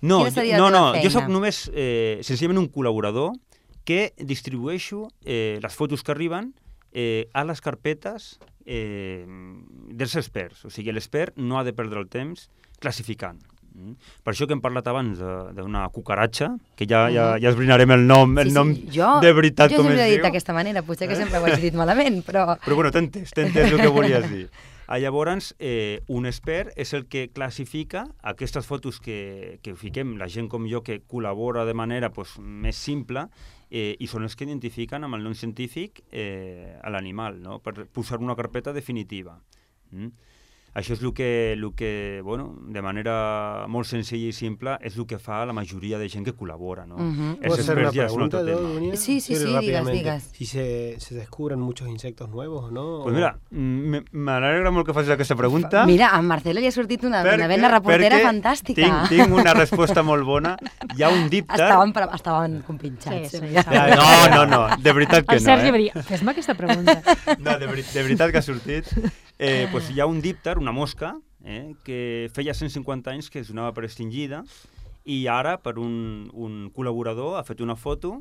S8: No, jo, no, no, jo sóc només eh, senzillament un col·laborador que distribueixo eh, les fotos que arriben eh, a les carpetes eh, dels experts. O sigui, l'expert no ha de perdre el temps classificant. Mm. Per això que hem parlat abans de- d'una cucaratxa, que ja, ja, ja esbrinarem el nom, el
S1: Sí, sí,
S8: nom
S1: jo,
S8: de veritat
S1: jo
S8: com
S1: sempre
S8: es
S1: he dit
S8: diu.
S1: d'aquesta manera, potser que sempre ho he dit malament, però...
S8: Però bueno, t'he entès, t'he entès el que volies dir. Ah, llavors, eh, un expert és el que classifica aquestes fotos que, que fiquem, la gent com jo que col·labora de manera pues, més simple, eh, i són els que identifiquen amb el nom científic eh, a l'animal, no? per posar una carpeta definitiva. Mm? Això és el que, el que, bueno, de manera molt senzilla i simple, és el que fa la majoria de gent que col·labora, no?
S1: Mhm.
S8: Els
S5: ¿Puedo hacer una
S8: experts ja és un
S5: pregunta,
S8: altre tema.
S1: Sí, sí, sí, digas, digas.
S5: Si se, se descubren muchos insectos nuevos o no.
S8: Pues mira, m'alegra molt que facis aquesta pregunta.
S1: Mira, a Marcelo li ha sortit una, una
S8: Perquè-
S1: vena reportera fantàstica.
S8: Tinc, tinc una resposta molt bona. Hi ha un dípter...
S1: Estaven, pre- estaven compinxats.
S3: Sí, sí,
S1: mira.
S3: sí.
S8: Ja, no, no, no, de veritat que
S3: El
S8: no.
S3: Sergi
S8: eh?
S3: va dir, fes-me aquesta pregunta.
S8: No, de, de veritat que ha sortit. Eh, pues hi ha un dípter, una mosca, eh, que feia 150 anys que es donava per extingida i ara, per un, un col·laborador, ha fet una foto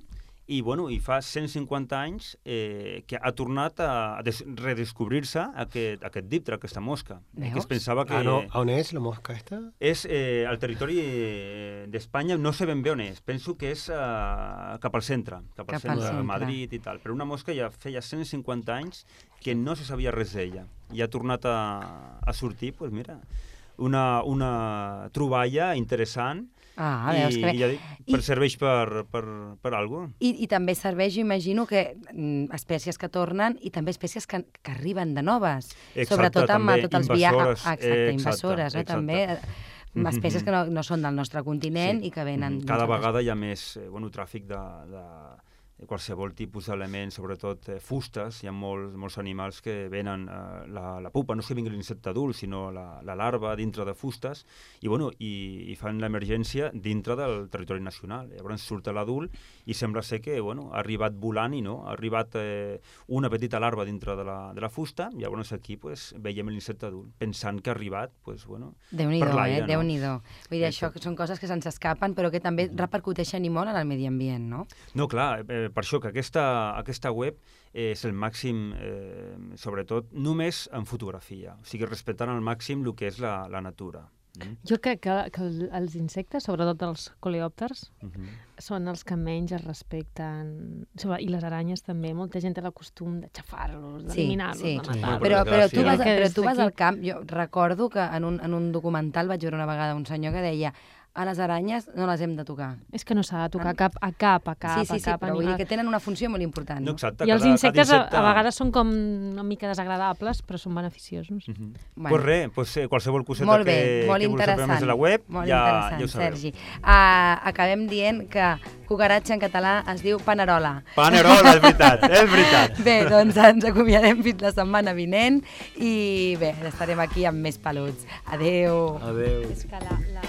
S8: i, bueno, i fa 150 anys eh, que ha tornat a, a des- redescobrir-se aquest, aquest dípter, aquesta mosca, eh, que es
S1: Veus?
S8: pensava que...
S5: Ah, no. ¿A dónde es la mosca esta?
S8: És eh, al territori eh, d'Espanya, no sé ben bé on és, penso que és eh, cap al centre, cap al
S1: Cap al
S8: centre,
S1: centre.
S8: a Madrid i tal, però una mosca ja feia 150 anys que no se sabia res d'ella, i ha tornat a, a sortir, doncs mira, una, una troballa interessant,
S1: Ah,
S8: i,
S1: veus que bé.
S8: i ja dic,
S1: I-
S8: per serveix per, per, per algo.
S1: I, I també serveix, imagino, que mm, espècies que tornen i també espècies que, que arriben de noves.
S8: Exacte,
S1: Sobretot amb tots els viatges.
S8: invasores,
S1: Exacte,
S8: exacte,
S1: invasores, eh,
S8: exacte.
S1: també. eh,
S8: Mhm.
S1: Espècies que no, no són del nostre continent
S8: Sí.
S1: i que venen...
S8: Cada vegada hi ha més eh, bueno, tràfic de, de qualsevol tipus d'elements, sobretot eh, fustes. Hi ha molts, molts animals que venen eh, la, la pupa, no és que vingui l'insecte adult, sinó la, la larva dintre de fustes, i, bueno, i, i fan l'emergència dintre del territori nacional. Llavors surt l'adult i sembla ser que bueno, ha arribat volant i no, ha arribat eh, una petita larva dintre de la, de la fusta, i llavors aquí pues, veiem l'insecte adult, pensant que ha arribat pues, bueno,
S1: Déu-n'hi-do,
S8: per l'aire,
S1: eh?
S8: no?
S1: Déu-n'hi-do. Vull dir, això
S8: Exacte.
S1: que són coses que se'ns escapen, però que també repercuteixen i molt en el medi ambient, no?
S8: No, clar, eh, per això que aquesta, aquesta web és el màxim, eh, sobretot, només en fotografia. O sigui, respectant al màxim el que és la, la natura. Mm?
S3: Jo crec que, que el- els insectes, sobretot els coleòpters,
S8: Uh -huh.
S3: són els que menys es respecten. I les aranyes també. Molta gent té el costum de xafar-los,
S1: Sí,
S3: d'eliminar-los,
S1: sí.
S3: de
S8: Sí.
S3: matar-los.
S1: Però,
S8: per
S1: però, tu vas, però tu vas al camp, jo recordo que en un, en un documental vaig veure una vegada un senyor que deia a les aranyes no les hem de tocar.
S3: És que no s'ha de tocar cap a cap, a cap,
S1: sí, sí,
S3: a
S1: sí,
S3: cap
S1: però vull dir que tenen una funció molt important.
S8: No,
S1: No?
S8: exacte.
S3: I els
S8: cada-
S3: insectes
S8: cada
S3: a,
S8: insecte...
S3: a vegades són com una mica desagradables, però són beneficiosos.
S8: Uh -huh.
S1: Bueno.
S8: pues res, pues, eh, qualsevol coseta
S1: Molt bé,
S8: que,
S1: molt
S8: que
S1: interessant.
S8: més de la web,
S1: molt
S8: ja,
S1: interessant,
S8: ja ho sabeu.
S1: Sergi. Uh, acabem dient que cucaratxa en català es diu panerola.
S8: Panerola, és veritat, és veritat.
S1: Bé, doncs ens acomiadem fins la setmana vinent i bé, estarem aquí amb més peluts. Adeu.
S8: Adéu.
S3: És que la, la,